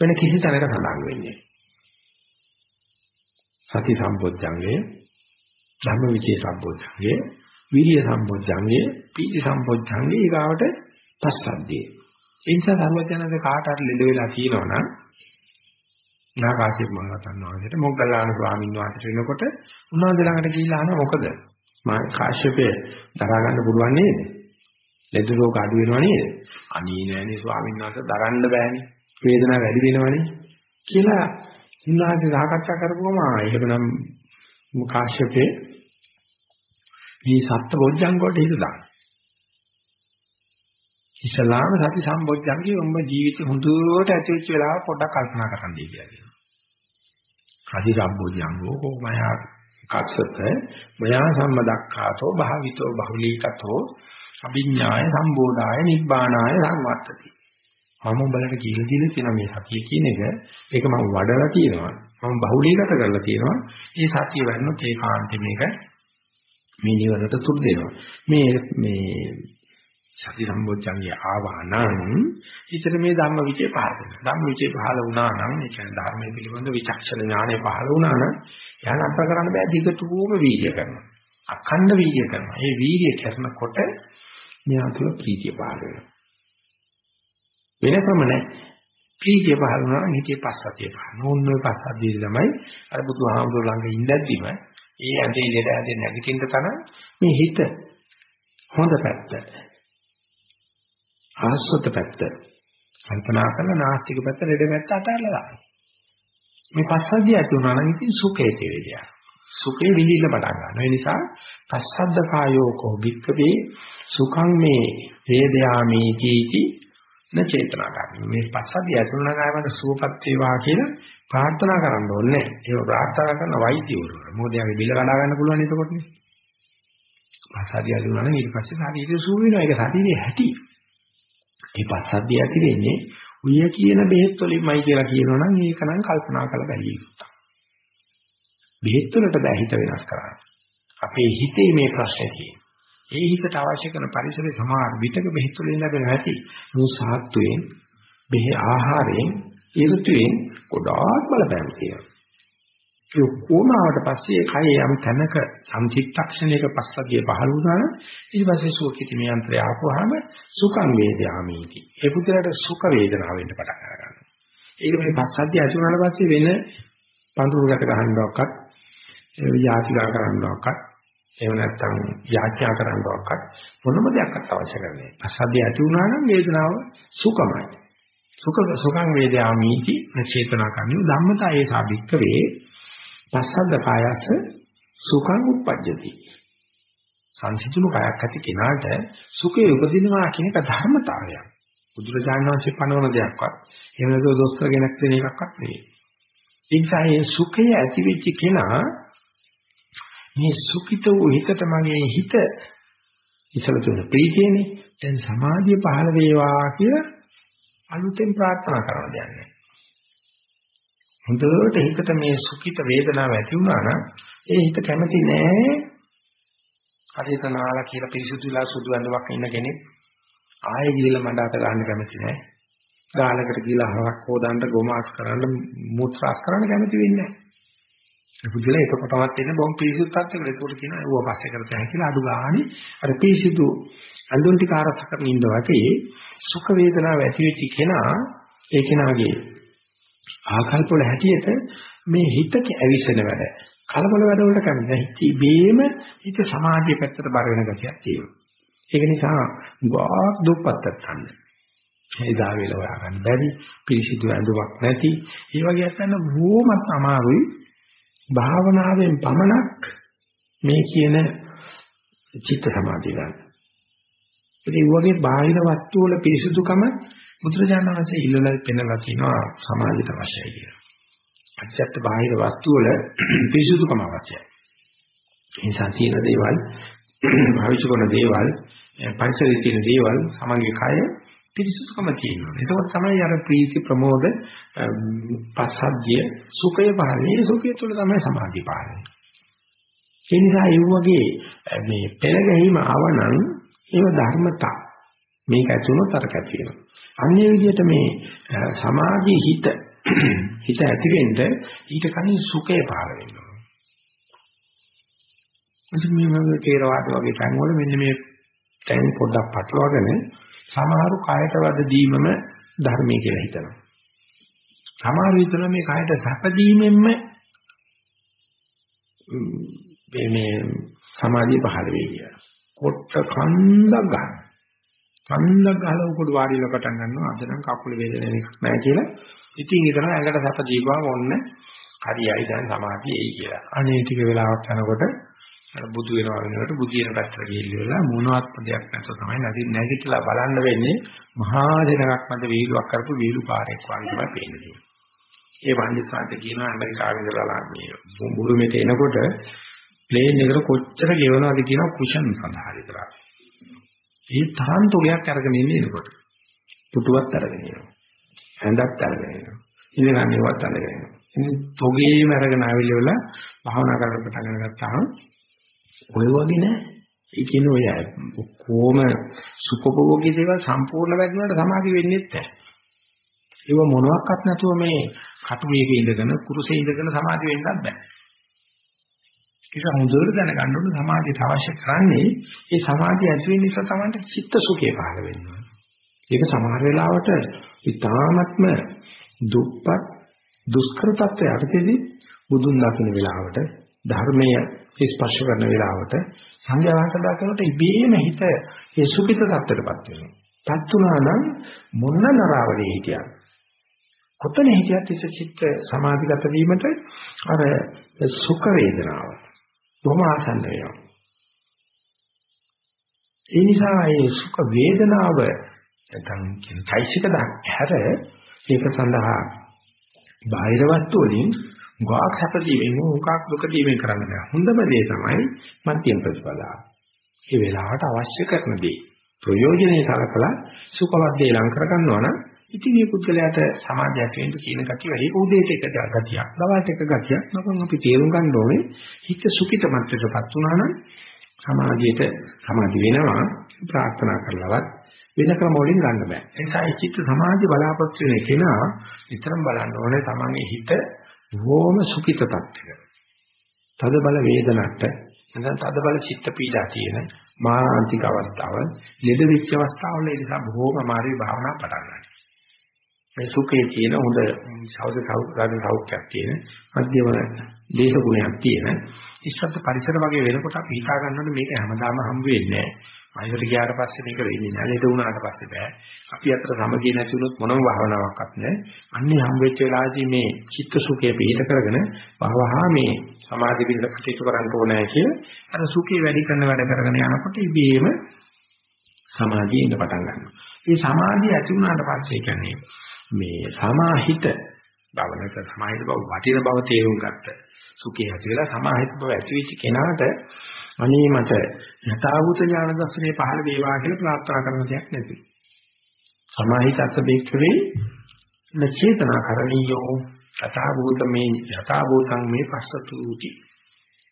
වෙන කිසි තැනක සඳහන් වෙන්නේ සති සම්බොජ්ජංගයේ ධම්මවිචේ සම්බොජ්ජංගයේ විරිය සම්බොජ්ජංගයේ පීති සම්බොජ්ජංගයේ ඊගාවට පස්සද්ධිය. ඒ නිසා සර්වඥාන්ද කාට හරි ලෙඩ වෙලා තියෙනවනම් නාගාසික මහරහතන් වහන්සේට මොග්ගල්ලාන ස්වාමීන් වහන්සේට වෙනකොට උන්වහන්සේ ළඟට ගිහිල්ලා අහන මොකද? මා කාශ්‍යපේ දරා ගන්න පුළුවන් නේද? ලෙඩ රෝග අඩු වෙනව නේද? අනී නෑනේ ස්වාමීන් වහන්සේ දරන්න බෑනේ. වේදනාව වැඩි වෙනවනේ කියලා උන්වහන්සේ සාකච්ඡා කරපුවම එහෙමනම් කාශ්‍යපේ මේ සත්‍ය බොජ්ජංග වලට හිත දාන්න. ඉස්ලාම සති සම්බොජ්ජංගේ උඹ ජීවිත හොඳට ඇතිවෙච්ච වෙලාව පොඩ්ඩක් කල්පනා කරන්න කියලා කියනවා. සති සම්බොජ්ජංගෝ කොමයා කස්සත මයා සම්මදක්ඛාතෝ භාවිතෝ බහුලීකතෝ අභිඥාය සම්බෝධාය නිබ්බානාය සංවත්තති. මම උඹලට කියලා දීලා තියෙන මේ සතිය කියන එක ඒක මම වඩලා තියෙනවා. මම බහුලීගත කරලා තියෙනවා. මේ සතිය වෙන්නොත් ඒකාන්තේ මේක මේ නිවනට තුරු දෙනවා. මේ මේ සති සම්බොච්චංගය ආවා නම් ඉතින් මේ ධම්ම විචේ පහළ වෙනවා. ධම්ම විචේ පහළ වුණා නම් ඒ කියන්නේ ධර්මයේ පිළිබඳ විචක්ෂණ ඥානය පහළ වුණා නම් යහන අත්ත කරන්න බෑ දිගටම වීර්ය කරනවා. අඛණ්ඩ වීර්ය කරනවා. මේ වීර්ය කරනකොට මෙයා තුළ ප්‍රීතිය පහළ වෙනවා. වෙනකම නැහැ. ප්‍රීතිය පහළ වුණා නම් හිතේ පස්සතිය පහළ. නෝන්නේ පස්සතිය තමයි අර බුදුහාමුදුර ළඟ ඉඳද්දිම ඒ ඇඳේ ලෙඩ ඇඳේ නැගිටින්න තන මේ හිත හොඳ පැත්ත ආස්වත පැත්ත කල්පනා කරලා නාස්තික පැත්ත ලෙඩ පැත්ත අතහැරලා දාන්න. මේ පස්සද්ධිය ඇති වුණා නම් ඉතින් සුඛේ තේරෙදියා. සුඛේ විඳින්න පටන් ගන්නවා. ඒ නිසා පස්සද්ද කායෝකෝ භික්කවේ සුඛං මේ වේදයාමේ කීති න චේතනා කරන්නේ. මේ පස්සද්ධිය ඇති වුණා ගාමන සුවපත් වේවා කියලා ප්‍රාර්ථනා කරන්න ඕනේ. ඒක ප්‍රාර්ථනා කරන වෛද්‍යවරු. මොකද යාගේ බිල කඩා ගන්න පුළුවන් එතකොටනේ. පස්සද්ධිය ඇති වුණා නම් ඊට පස්සේ ශරීරය සුව වෙනවා. ඒක ශරීරයේ හැටි. මේ පස්සද්ධිය ඇති වෙන්නේ උය කියන බෙහෙත් වලින්මයි කියලා කියනවනම් ඒක නම් කල්පනා කරලා බැලිය යුතුයි. බෙහෙත් වලට බෑ හිත වෙනස් කරන්න. අපේ හිතේ මේ ප්‍රශ්නේ තියෙන්නේ. ඒ හිතට අවශ්‍ය කරන පරිසරයේ සමාන විතක බෙහෙත් වලින් ලැබෙන හැටි මේ සාත්වයෙන්, බෙහෙ ආහාරයෙන්, ඍතුයෙන් ගොඩාක් බලපෑම් තියෙනවා. ඒ කොමාවට පස්සේ කය යම් තැනක සම්චිත්තක්ෂණයක පස්සද්ධිය පහළ වුණා නම් ඊට පස්සේ සුඛිත මේ යන්ත්‍රය ආපුවාම සුඛං වේදයාමීති. ඒ පුදුරට සුඛ වේදනාව වෙන්න පටන් ගන්නවා. ඒක මේ පස්සද්ධිය ඇති වුණාට පස්සේ වෙන පඳුරකට ගහන්නවක්වත් යාතිකා කරන්නවක්වත් එහෙම නැත්නම් යාඥා කරන්නවක්වත් මොනම දෙයක්වත් අවශ්‍ය කරන්නේ. පස්සද්ධිය ඇති වුණා නම් වේදනාව සුඛමයි. සුඛ සුඛං වේදයාමීති චේතනා කන්නේ ධම්මතා ඒ සාභික්ක වේ පස්සද්ද කායස්ස සුඛං උප්පජ්ජති. සංසිතුණු කයක් ඇති කෙනාට සුඛේ උපදිනවා කියන එක ධර්මතාවයක්. බුදුරජාණන් වහන්සේ පනවන දෙයක්වත් එහෙම නැත්නම් දොස්තර කෙනෙක් දෙන එකක්වත් නෙවෙයි. ඒ නිසා මේ සුඛය ඇති වෙච්ච කෙනා මේ සුඛිත වූ හිතට මගේ හිත ඉසල තුන ප්‍රීතියනේ දැන් සමාධිය පහළ වේවා කියලා අලුතෙන් ප්‍රාර්ථනා කරන දෙයක් නෑ. හොඳට හිතට මේ සුඛිත වේදනාව ඇති වුණා නම් ඒ හිත කැමති නෑ හරියට නාලා කියලා පිරිසුදුලා සුදු ඇඳුමක් ඉන්න කෙනෙක් ආයෙ ගිහලා මඩ අත ගන්න කැමති නෑ. ගාලකට ගිහලා හරක් හොදන්න ගොමාස් කරන්න මුත්‍රාස් කරන්න කැමති වෙන්නේ නෑ. ඒ පුදුල එකකොටවත් එන්නේ බොම් පිරිසුදු තත්ත්වයකට. ඒකට කියනවා ඒව පස්සේ කරතයි කියලා අඩු ගානේ අර පිරිසුදු අඳුන් ටික ආරක්ෂ කරගෙන ඉන්න වටේ සුඛ වේදනාව ඇති වෙච්ච කෙනා ඒ කෙනාගේ ආකල්ප වල හැටියට මේ හිතක ඇවිස්සෙන වැඩ කලබල වැඩ වලට කන්නේ හිතී බේම හිත සමාධිය පැත්තට බර වෙන ගතියක් තියෙනවා. ඒක නිසා ගාක් දුප්පත්තක් ගන්න. එදා වේල හොයාගන්න බැරි පිරිසිදු ඇඳුමක් නැති ඒ වගේ අතන බොහොමත් අමාරුයි භාවනාවෙන් පමණක් මේ කියන චිත්ත සමාධිය ගන්න. ඉතින් වගේ බාහිර වස්තු වල පිරිසුදුකම බුදුරජාණන් වහන්සේ ඉල්ලලා පෙන්නලා කියනවා සමාධියට අවශ්‍යයි කියලා. අච්චත්ත බාහිර වස්තු වල පිරිසුදුකම අවශ්‍යයි. ඒ නිසා තියෙන දේවල්, භාවිත කරන දේවල්, පරිසරයේ තියෙන දේවල්, සමගිය කය පිරිසුදුකම තියෙනවා. ඒකෝට තමයි අර ප්‍රීති ප්‍රමෝද පස්සද්ධිය සුඛය පහළේ සුඛය තුළ තමයි සමාධිය පහළේ. ඒ නිසා ඒ වගේ මේ පෙළ ගැහිම ආවනම් ඒව ධර්මතා මේක ඇතුළත අරක ඇති වෙනවා. අන්නේ විදිහට මේ සමාධි හිත හිත ඇති වෙන්න ඊට කලින් සුඛය පහළ වෙනවා. ඉතින් මේ වගේ තේරවාද වගේ තැන් වල මෙන්න මේ තැන් පොඩ්ඩක් පටලවාගෙන සමහරු කායට වද දීමම ධර්මයේ කියලා හිතනවා. සමහරු හිතනවා මේ කායට සැප දීමෙන්ම මේ මේ සමාධිය පහළ වෙයි කියලා. කොට්ට කන්දක් ගන්න. කන්දක් ගහලා උකට වාඩිලා පටන් ගන්නවා. අද නම් කකුල වේදෙන එකක් නැහැ කියලා. ඉතින් ඊතර ඇඟට සැප දීපුවම ඔන්න හරියයි දැන් සමාධිය එයි කියලා. අනේ ටික වෙලාවක් යනකොට අර බුදු වෙනවා වෙනකොට බුදියන පැත්තට ගිහිල්ලා මොනවත් දෙයක් නැතුව තමයි නැති නැගිටලා බලන්න වෙන්නේ මහා දෙනක් මැද වීලුවක් කරපු වීලු පාරක් වගේ තමයි පේන්නේ. ඒ වන්දිසාන්ත කියන ඇමරිකාවේ ඉඳලා මේ බුරුමෙට එනකොට ප්ලේන් එකට කොච්චර ගෙවනවද කියන කුෂන් සඳහා විතරයි. ඒ තරම් තොගයක් අරගෙන ඉන්නේ එනකොට. පුටුවක් අරගෙන එනවා. ඇඳක් අරගෙන එනවා. ඉඳගන්නේවත් අරගෙන එනවා. ඉතින් තොගේම අරගෙන ආවිල්ල භාවනා කරන්න පටන් ගත්තාම ඔය වගේ නෑ. ඒ කියන්නේ ඔය කොහොම සුඛභෝගී දේවල් සම්පූර්ණ වැඩිවුණාට සමාධි වෙන්නේ නැහැ. ඒව මොනවත් නැතුව මේ කටුවේක ඉඳගෙන කුරුසේ ඉඳගෙන සමාධි වෙන්නත් බෑ. ඒක හොඳට දැනගන්න ඕනේ සමාධියට අවශ්‍ය කරන්නේ ඒ සමාධිය ඇති වෙන නිසා තමයි චිත්ත සුඛය පහළ වෙන්නේ. ඒක සමහර වෙලාවට ඊ타ත්ම දුප්පත් දුෂ්කර තත්ත්වයකදී බුදුන් දකින්න වෙලාවට ධර්මය ස්පර්ශ කරන වෙලාවට සංඥා වහන්සලා කරනකොට ඉබේම හිත ඒ සුඛිත තත්ත්වයටපත් වෙනවා. පත් වුණා නම් මොන නරාවලේ හිටියත් කොතන හිටියත් ඒ චිත්ත සමාධිගත වීමට අර සුඛ වේදනාව බොහොම ආසන්න වෙනවා. ඒ නිසා මේ සුඛ වේදනාව නැත්නම් කියන චෛසික දහර ඒක සඳහා බාහිර වස්තු වලින් ගාක් සැපදීමෙන් මොකක් දුකදීමෙන් කරන්න බෑ. හොඳම දේ තමයි මධ්‍යම ප්‍රතිපදාව. ඒ වෙලාවට අවශ්‍ය කරන දේ ප්‍රයෝජනෙයි සලකලා සුඛවත් දේ ලං කර ගන්නවා නම් ඉතින් මේ පුද්ගලයාට සමාජයක් වෙන්න කියන කතිය ඒක උදේට එක ගතියක් දවල්ට එක ගතියක් මම අපි තේරුම් ගන්න ඕනේ හිත සුඛිත මට්ටමටපත් වුණා නම් සමාධියට සමාධි වෙනවා ප්‍රාර්ථනා කරලවත් වෙන ක්‍රම වලින් ගන්න බෑ ඒ නිසා චිත්ත සමාධි බලාපොරොත්තු වෙන කෙනා විතරම බලන්න ඕනේ තමන්ගේ හිත බොහොම සුඛිත තත්ත්වයක තද බල වේදනට නැත්නම් තද බල චිත්ත පීඩා තියෙන මානසික අවස්ථාවල් ලෙඩ වෙච්ච අවස්ථාවල ඒ නිසා බොහොම අමාරුයි භාවනා පටන් ගන්න. මේ සුඛයේ තියෙන හොඳ සෞද සෞදාන සෞඛ්‍යයක් තියෙන මධ්‍යම දේහ ගුණයක් තියෙන ඉස්සත් පරිසර වගේ වෙනකොට අපි හිතා ගන්නකොට මේක හැමදාම හම්බ වෙන්නේ නැහැ. වයසට ගියාට පස්සේ මේක වෙන්නේ නැහැ. ලෙඩ වුණාට පස්සේ බෑ. අපි අතර සමගිය නැති වුණොත් මොනම භාවනාවක්වත් නැහැ. අන්නේ හම්බ වෙච්ච වෙලාවදී මේ චිත්ත සුඛය පිළිහිද කරගෙන වහවහා මේ සමාධි පිළිද කටයුතු කරන්න ඕනේ කියලා අර සුඛය වැඩි කරන වැඩ කරගෙන යනකොට ඉබේම සමාධිය ඉඳ පටන් ගන්නවා. මේ සමාධිය ඇති වුණාට පස්සේ කියන්නේ මේ සමාහිත භවනක සමාහිත බව වටින බව තේරුම් ගත්ත සුඛය ඇති වෙලා සමාහිත බව ඇති වෙච්ච කෙනාට අනේ මට යථාභූත ඥාන දර්ශනේ පහළ වේවා කියලා ප්‍රාර්ථනා කරන දෙයක් නැති. සමාහිතස්ස බේක්ෂවේ නචේතනා කරණීයෝ යථාභූත මේ යථාභූතං මේ පස්සතුති.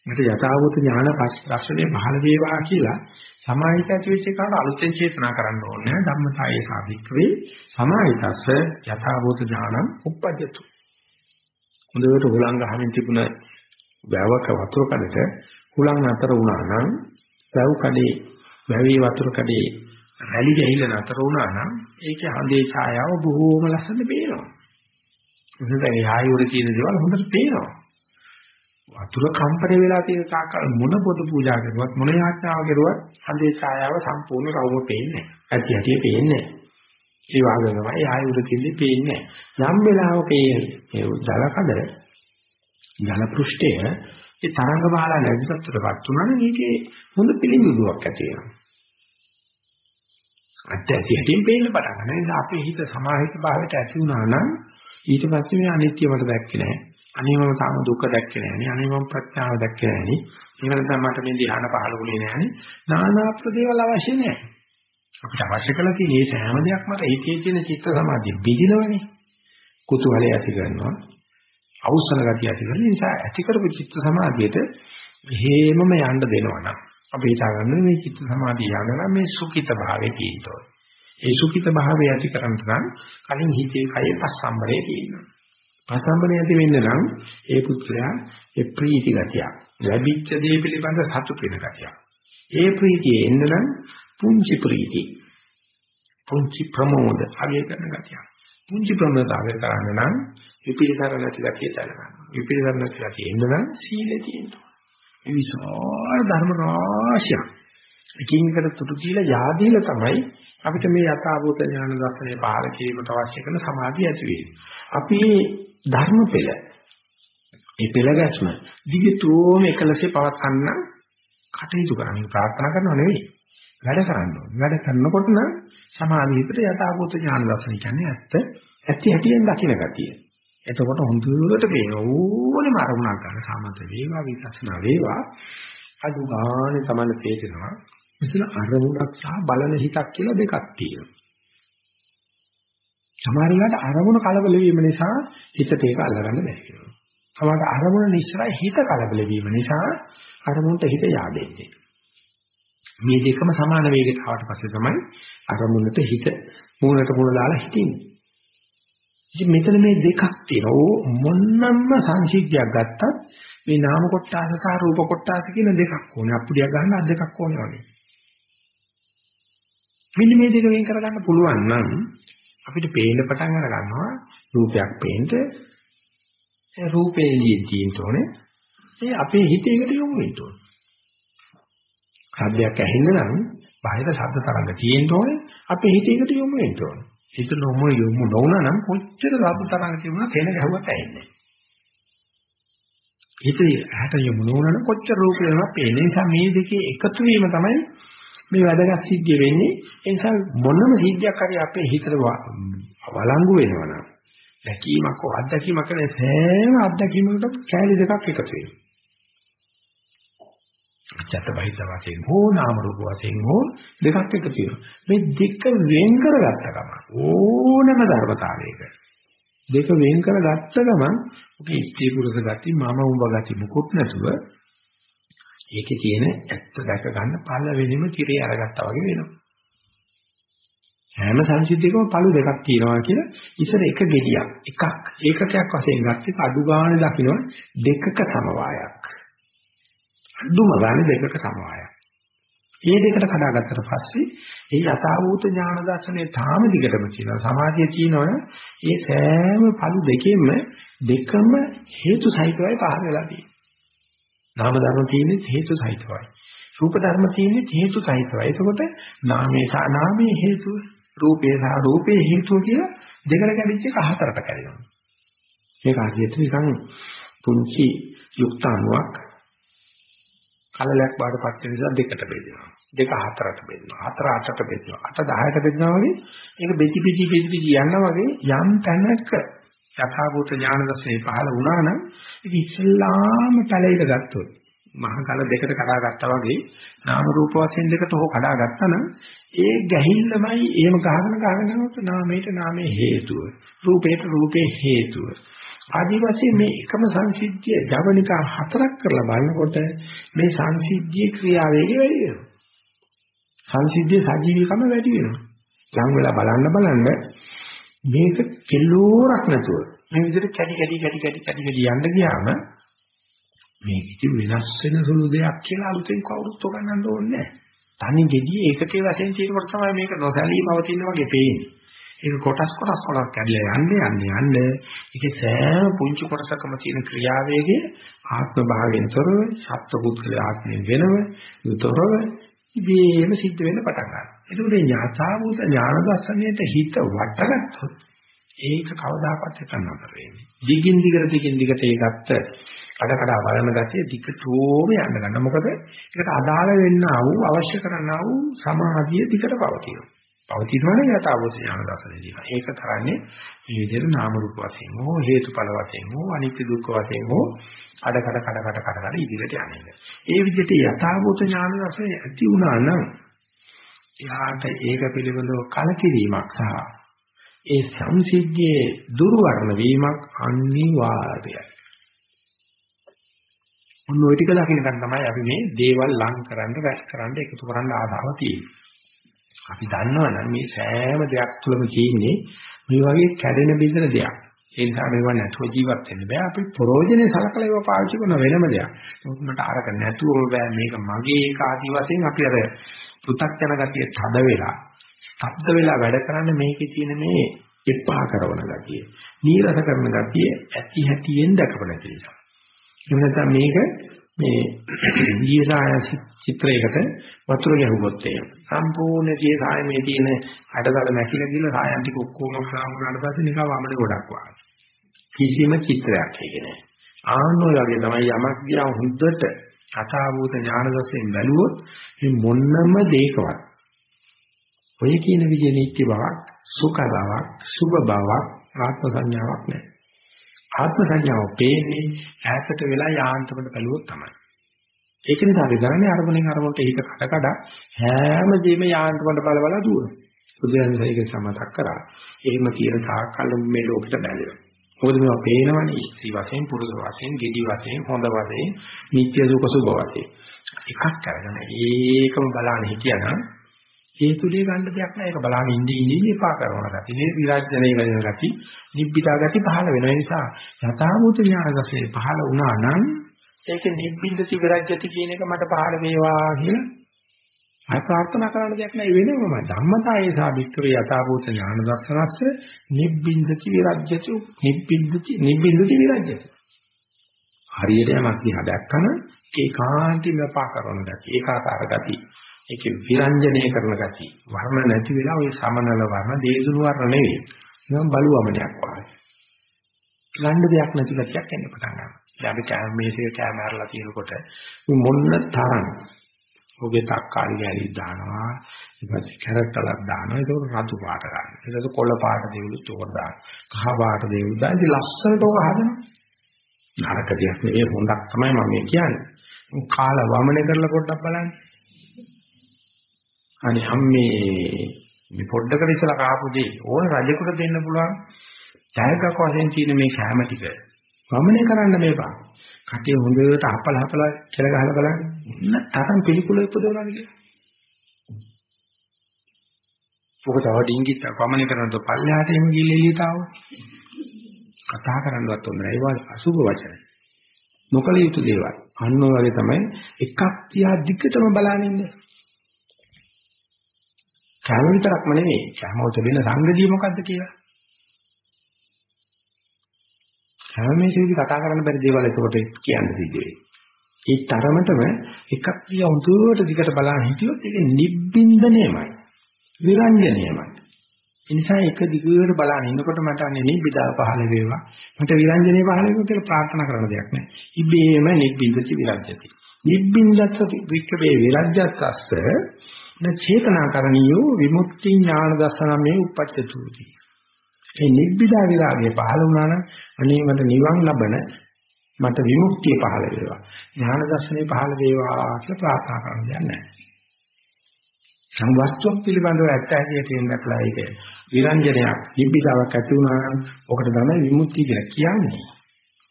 මට යථාභූත ඥාන දර්ශනේ පහළ වේවා කියලා සමාහිත ඇති වෙච්ච එකට අලුතෙන් චේතනා කරන්න ඕනේ ධම්මතායේ සාධික්වේ සමාහිතස්ස යථාභූත ඥානං උප්පජ්ජතු හොඳට හොලං ගහමින් තිබුණ වැවක වතුර කඩට හුලං නතර වුණා නම් වැව් කඩේ වැවි වතුර කඩේ රැලි ගහිලා නතර වුණා නම් ඒකේ හඳේ ඡායාව බොහෝම ලස්සනට පේනවා. මොකද ඒ ආයුර තියෙන දේවල් හොඳට පේනවා. වතුර කම්පණය වෙලා තියෙන සාකල් මොන පොත පූජා කරුවත් මොන යාඥාව කරුවත් හඳේ ඡායාව සම්පූර්ණ රවුම පේන්නේ නැහැ. ඇති ඇති පේන්නේ නැහැ. ඒ වගේ තමයි ආයුධ කිල්ලේ පේන්නේ. යම් වෙලාවක මේ ජල කඩ ජල පෘෂ්ඨය ඒ තරංග මාලා නැති තත්ත්වයටපත් වුණා නම් ඒකේ හොඳ පිළිඹුවක් ඇති වෙනවා. අත්‍ය ඇති හැටින් පේන්න පටන් ගන්න. නිසා අපේ හිත සමාහිත භාවයට ඇති වුණා නම් ඊට පස්සේ මේ අනිත්‍ය මට දැක්කේ නැහැ. අනේ මම තාම දුක දැක්කේ නැහැ නේ. අනේ මම ප්‍රඥාව දැක්කේ නැහැ නේ. එහෙම නැත්නම් මට මේ ධ්‍යාන පහළුනේ නැහැ නේ. නානා ප්‍රදේවල් අවශ්‍ය නැහැ. අපිට අවශ්‍ය කරලා තියෙන මේ සෑම දෙයක්ම ඒකේ තියෙන චිත්ත සමාධිය බිඳිනවනේ. කුතුහලය ඇති කරනවා. අවසන ගතිය ඇති කරන නිසා ඇති කරපු චිත්ත සමාධියට හේමම යන්න දෙනවනම් අපි හිතාගන්න මේ චිත්ත සමාධිය යනවා මේ සුඛිත භාවයේ තියෙනවා. ඒ සුඛිත භාවය ඇති කරන්න නම් කලින් හිතේ කයේ පස්සම්බරේ තියෙනවා. පස්සම්බරේ ඇති වෙන්න නම් ඒ පුත්‍රයා ඒ ප්‍රීති ගතිය ලැබිච්ච දේ පිළිබඳ සතුට වෙන ගතිය. ඒ ප්‍රීතිය එන්න නම් පුංචි ප්‍රීති පුංචි ප්‍රමෝද අගය කරන ගතිය. පුංචි ප්‍රමෝද අගය කරන්න නම් විපිලිසර නැති ගතිය දැනගන්න. විපිලිසර නැති ගතිය එන්න නම් සීලය තියෙනවා. මේ විශාල ධර්ම රාශියක්. එකින් එකට තුටු කියලා yaadීල තමයි අපිට මේ යථාභූත ඥාන දර්ශනය පහළ කිරීමට අවශ්‍ය කරන සමාධිය ඇති වෙන්නේ. අපි ධර්ම පෙළ ඒ පෙළ ගැස්ම දිගටම එකලසේ පවත්වන්න කටයුතු කරන්න ප්‍රාර්ථනා කරනව නෙවෙයි. වැඩ කරන්න ඕනේ. වැඩ කරනකොට නම් සමාධියට යථාභූත ඥාන දර්ශන කියන්නේ ඇත්ත ඇති හැටියෙන් දකින්න ගතිය. එතකොට හොඳට පේන ඕනෙම අරමුණක් ගන්න සාමත වේවා විචක්ෂණ වේවා අදු ගානේ තමයි තේරෙනවා. මෙතන අරමුණක් සහ බලන හිතක් කියලා දෙකක් තියෙනවා. සමහර වෙලාවට අරමුණ කලබල වීම නිසා හිතට ඒක අල්ලගන්න බැහැ වෙනවා. සමහර අරමුණ නිශ්චය හිත කලබල වීම නිසා අරමුණට හිත yaadෙන්නේ. මේ දෙකම සමාන වේගයට ආවට පස්සේ තමයි අරමුණට හිත මූලට මූල දාලා හිටින්නේ. ඉතින් මෙතන මේ දෙකක් තියෙනවා. මොන්නම්ම සංසිද්ධියක් ගත්තත් මේ නාම කොටස සහ රූප කොටස කියන දෙකක් ඕනේ. අප්පුඩියක් ගන්න අත් දෙකක් ඕනේ වගේ. මෙන්න මේ දෙක වෙන් කරගන්න පුළුවන් නම් අපිට පේන්න පටන් අර ගන්නවා රූපයක් පේන්න ඒ රූපේ එළියෙන් තියෙන්න ඕනේ. ඒ අපේ හිතේකට යොමු වෙන්න ඕනේ. ශබ්දයක් ඇහෙන්න නම් බාහිර ශබ්ද තරංග තියෙන්න ඕනේ අපේ හිතේකට යොමු වෙන්න ඕනේ. හිත නොම යොමු නොවුනා නම් කොච්චර ශබ්ද තරංග තිබුණා තේන ගැහුවත් ඇහෙන්නේ. හිත ඇහැට යොමු නොවුනා නම් කොච්චර රූප වෙනවද පේන්නේ. නිසා මේ දෙකේ එකතු වීම තමයි මේ වැදගත් සිද්ධිය වෙන්නේ. ඒ නිසා මොනම සිද්ධියක් හරි අපේ හිතට වළංගු වෙනවනම් දැකීමක් හෝ අත්දැකීමක් කරන සෑම අත්දැකීමකට කැලි දෙකක් එකතු වෙනවා. චත්ත බහිද්ද වශයෙන් හෝ නාම රූප වශයෙන් හෝ දෙකක් එකතු වෙනවා. මේ දෙක වෙන් කරගත්ත ගමන් ඕනම ධර්මතාවයක දෙක වෙන් කරගත්ත ගමන් ඔකේ ස්ත්‍රී පුරුෂ ගති මම උඹ ගති මුකුත් නැතුව ඒකේ තියෙන ඇත්ත දැක ගන්න පළවෙනිම tire අරගත්තා වගේ වෙනවා. හැම සංසිද්ධියකම පළු දෙකක් තියෙනවා කියලා ඉස්සර එක ගෙඩියක් එකක් ඒකකයක් වශයෙන් ගත්තේ අඩු ගානේ දකින්න දෙකක සමவாயයක්. අඩුම ගානේ දෙකක සමவாயයක්. මේ දෙකට කඩාගත්තට පස්සේ ඒ යථාභූත ඥාන දර්ශනේ තාම දිගටම තියෙනවා. සමාධිය තියෙනවනේ ඒ සෑම පළු දෙකෙන්ම දෙකම හේතු සහිතවයි පහළ වෙලා තියෙන්නේ. නාම ධර්ම තියෙන්නේ හේතු සහිතවයි. රූප ධර්ම තියෙන්නේ හේතු සහිතවයි. එතකොට නාමේ සහ නාමේ හේතුව, රූපේ සහ රූපේ හේතුව කියලා දෙකට කැඩිච්ච එක හතරට කැඩෙනවා. මේක හරියට නිකන් පුංචි යුක්තාණුවක් කලලයක් බාටපත් වෙන නිසා දෙකට බෙදෙනවා. දෙක හතරට බෙදෙනවා. හතර අටට බෙදෙනවා. අට 10ට බෙදෙනවා වගේ ඒක බෙදි බෙදි බෙදි බෙදි යනවා වගේ යම් තැනක යථාභූත ඥාන දර්ශනේ පහළ වුණා නම් ඒක ඉස්ලාම පැලයක ගත්තොත් මහ කල දෙකට කඩා ගත්තා වගේ නාම රූප වශයෙන් දෙකට හෝ කඩා ගත්තා නම් ඒ ගැහිල්ලමයි එහෙම ගහගෙන ගහගෙන යනකොට නාමයට නාමයේ හේතුව රූපයට රූපේ හේතුව ආදි වශයෙන් මේ එකම සංසිද්ධිය ජවනිකා හතරක් කරලා බලනකොට මේ සංසිද්ධියේ ක්‍රියාවේගය වැඩි වෙනවා සංසිද්ධියේ සජීවීකම වැඩි වෙනවා ලං වෙලා බලන්න බලන්න මේක කෙලෝරක් නැතුව මේ විදිහට කැඩි කැඩි කැඩි කැඩි කැඩි කැඩි යන්න ගියාම මේක ඉති වෙනස් වෙන සුළු දෙයක් කියලා අලුතෙන් කවුරුත් උගන්නන්න ඕනේ නැහැ. තනි gediy ඒකකේ වශයෙන් තියෙනකොට තමයි මේක නොසැලී පවතින වගේ පේන්නේ. ඒක කොටස් කොටස් කොටස් කැඩලා යන්නේ යන්නේ යන්නේ. ඒකේ සෑම පුංචි කොටසකම තියෙන ක්‍රියාවේගය ආත්ම භාවයෙන් තොරව, සත්ව පුද්ගල ආත්මයෙන් වෙනව, තොරව ඉබේම සිද්ධ වෙන්න පටන් ගන්නවා. ඒකෝට ඥාතාවූත ඥාන දර්ශනයට හිත වටගත්තොත් ඒක කවදාකවත් හිතන්න නතර වෙන්නේ. දිගින් දිගට දිගින් දිගට ඒකත් කඩ කඩ බලන ගැතිය දිගටම යන්න ගන්න. මොකද ඒකට අදාළ වෙන්න ආවු අවශ්‍ය කරන්නා වූ සමාධිය දිගට පවතිනවා. පවතිනවනේ යථාභූත ඥාන දර්ශනයදී. ඒක කරන්නේ මේ විදිහට නාම රූප වශයෙන් හෝ හේතුඵල වශයෙන් හෝ අනිත්‍ය දුක්ඛ වශයෙන් හෝ කඩ කඩ කඩ කඩ කඩ කඩ ඉදිරියට යන්නේ. ඒ විදිහට යථාභූත ඥාන දර්ශනය ඇති වුණා නම් එයාට ඒක පිළිබඳව කලකිරීමක් සහ ඒ සංසිද්ධියේ දුර්වර්ණ වීමක් අනිවාර්යයි. මොන ඔය ටික දකින්න තමයි අපි මේ දේවල් ලං කරන්න, රැස් කරන්න, එකතු කරන්න ආදාව තියෙන්නේ. අපි දන්නවනම් මේ සෑම දෙයක් තුළම තියෙන්නේ මේ වගේ කැඩෙන බිඳෙන දෙයක්. ඒ නිසා මේවා නැතුව ජීවත් වෙන්න බෑ. අපි ප්‍රෝජනේ සලකලා ඒවා පාවිච්චි කරන වෙනම දෙයක්. නමුත් මට අරක නැතුව බෑ මේක මගේ ඒක ආදි වශයෙන් අපි අර පෘථග්ජන ගතිය තද වෙලා, ස්තබ්ද වෙලා වැඩ කරන්න මේකේ තියෙන මේ එපා කරන ගතිය, නීරස කරන ගතිය ඇති හැටියෙන් දැකපල නිසා. එහෙම නැත්නම් මේක මේ *clears throat* ඊසාය චිත්‍රයකට වතුර ගැහුවොත් එහෙම. සම්පූර්ණ tie සායමේ තියෙන අඩදල නැකිලා ගිහලා සායන් ටික ඔක්කොම ක්ලාම් කරාට පස්සේ නිකන් වමනේ ගොඩක් වගේ. කිසිම චිත්‍රයක් ඒකේ නැහැ ආන්නෝ වගේ තමයි යමක් දිහා හොඳට අතාවූත ඥාන දර්ශයෙන් බැලුවොත් මේ මොන්නම දෙයකවත් ඔය කියන විදිහේ නිත්‍ය බවක් සුඛ බවක් සුභ බවක් ආත්ම සංඥාවක් නැහැ ආත්ම සංඥාව පේන්නේ ඈතට වෙලා යාන්ත්‍රමට බැලුවොත් තමයි. ඒක නිසා අපි කරන්නේ අරමුණෙන් අරමුණට හිත කඩ කඩ හැමදේම යාන්ත්‍රමට බල බල දුවන. බුදුරජාණන් ඒක සමතක් කරා. එහෙම කියන තාක්කල් මේ ලෝකෙට බැඳෙනවා. මොකද මේවා පේනවනේ ඉස්සි වශයෙන් පුරුදු වශයෙන් gedi වශයෙන් හොඳ වශයෙන් නිත්‍ය සුඛ සුභ වශයෙන්. එකක් කරගෙන ඒකම බලන්න හිටියනම් ඒ තුලේ ගන්න දෙයක් නෑ. ඒක බලන්න ඉඳී ඉඳී එපා කරනවා ගැති. මේ විරාජ්‍යණය වෙන ගැති නිබ්බිදා ගැති පහළ වෙන නිසා යථාභූත ඥාන රසයේ පහළ වුණා නම් ඒක නිබ්බින්දති විරාජ්‍යති කියන එක මට පහළ වේවා කියලා අය ප්‍රාර්ථනා කරන්න දෙයක් නෑ. වෙනවම ධම්මතායේ සාභික්‍රේ යථාභූත ඥාන දර්ශනස්ස නිබ්බින්දති විරාජ්‍යති නිබ්බින්දති නිබ්බින්දති විරාජ්‍යති. හරියට යමක් දිහා දැක්කම ඒකාන්තිම පා කරන ගැති ඒකාකාර ගැති. ඒකේ විරංජනය කරන ගතිය. වර්ණ නැති වෙලා ওই සමනල වර්ණ දේදුණු වර්ණ නෙවෙයි. නිකන් බලුවමනයක් වගේ. ගන්න දෙයක් නැති ගතියක් එන්න පටන් ගන්නවා. දැන් අපි කැම මේසෙක කැම ඇරලා තියෙනකොට මොන්න තරම් ඔගේ තක්කාලි ගැලි දානවා ඊට පස්සේ කැරට්ටලක් දානවා ඒක රතු පාට ගන්න. ඊට පස්සේ කොළ පාට දෙවලුත් උකට දාන. කහ පාට දෙවලු දාන. ඉතින් ලස්සනට ඔක හදනවා. නරක දෙයක් නෙවෙයි හොඳක් තමයි මම කියන්නේ. කාලා වමනේ කරලා පොඩ්ඩක් බලන්න. අනේ අම්මේ මේ පොඩ්ඩකට ඉස්සලා කාපු දේ. ඕන රජෙකුට දෙන්න පුළුවන්. ඡායකක වශයෙන් තියෙන මේ ශාම ටික. වමනේ කරන්න මේපා කටේ හොඳට අපල අපල කියලා ගහලා බලන්න. ඉන්න තරම් පිළිකුල උපදවනවා කියලා. ඔක තව ඩිංගිත් වමනේ කරනකොට පල්ලෙහාට එමු ගිහින් එළියට ආවොත් කතා කරන්නවත් ඕනේ නැහැ ඒවා අසුබ වචන. නොකල යුතු දේවල්. අන්න වගේ තමයි එකක් තියා දිගටම බලන්නේ ඉන්නේ කෑම විතරක්ම නෙවෙයි කෑම වලට වෙන සංගතිය මොකද්ද කියලා. කෑම මේසෙදි කතා කරන්න බැරි දේවල් ඒකට කියන්න සිද්ධ වෙයි. ඒ තරමටම එකක් දිහා හුදුවට දිගට බලන හිටියොත් ඒක නිබ්බින්දනයමයි. විරංජනයමයි. ඒ නිසා එක දිගට බලන ඉන්නකොට මට අනේ නිබ්බිදා පහළ වේවා. මට විරංජනේ පහළ වේවා කියලා ප්‍රාර්ථනා කරන දෙයක් නෑ. ඉබේම නිබ්බින්දති විරංජති. නිබ්බින්දත් වික්කවේ විරංජත්ස්ස න චේතනාකරණියෝ විමුක්ති ඥාන දර්ශනමේ උපච්චතුති. මේ නිබ්බිදා විරාගය පහළ වුණා නම් අනේ මට නිවන් ලබන මට විමුක්තිය පහළ වේවා. ඥාන දර්ශනේ පහළ වේවා කියලා ප්‍රාර්ථනා කරන්න දෙයක් නැහැ. සංවස්තුවක් පිළිබඳව ඇත්ත ඇහිය තියෙන දැක්ලා ඒක විරංජනයක් නිබ්බිදාවක් ඇති වුණා නම් ඔකට තමයි විමුක්තිය කියලා කියන්නේ.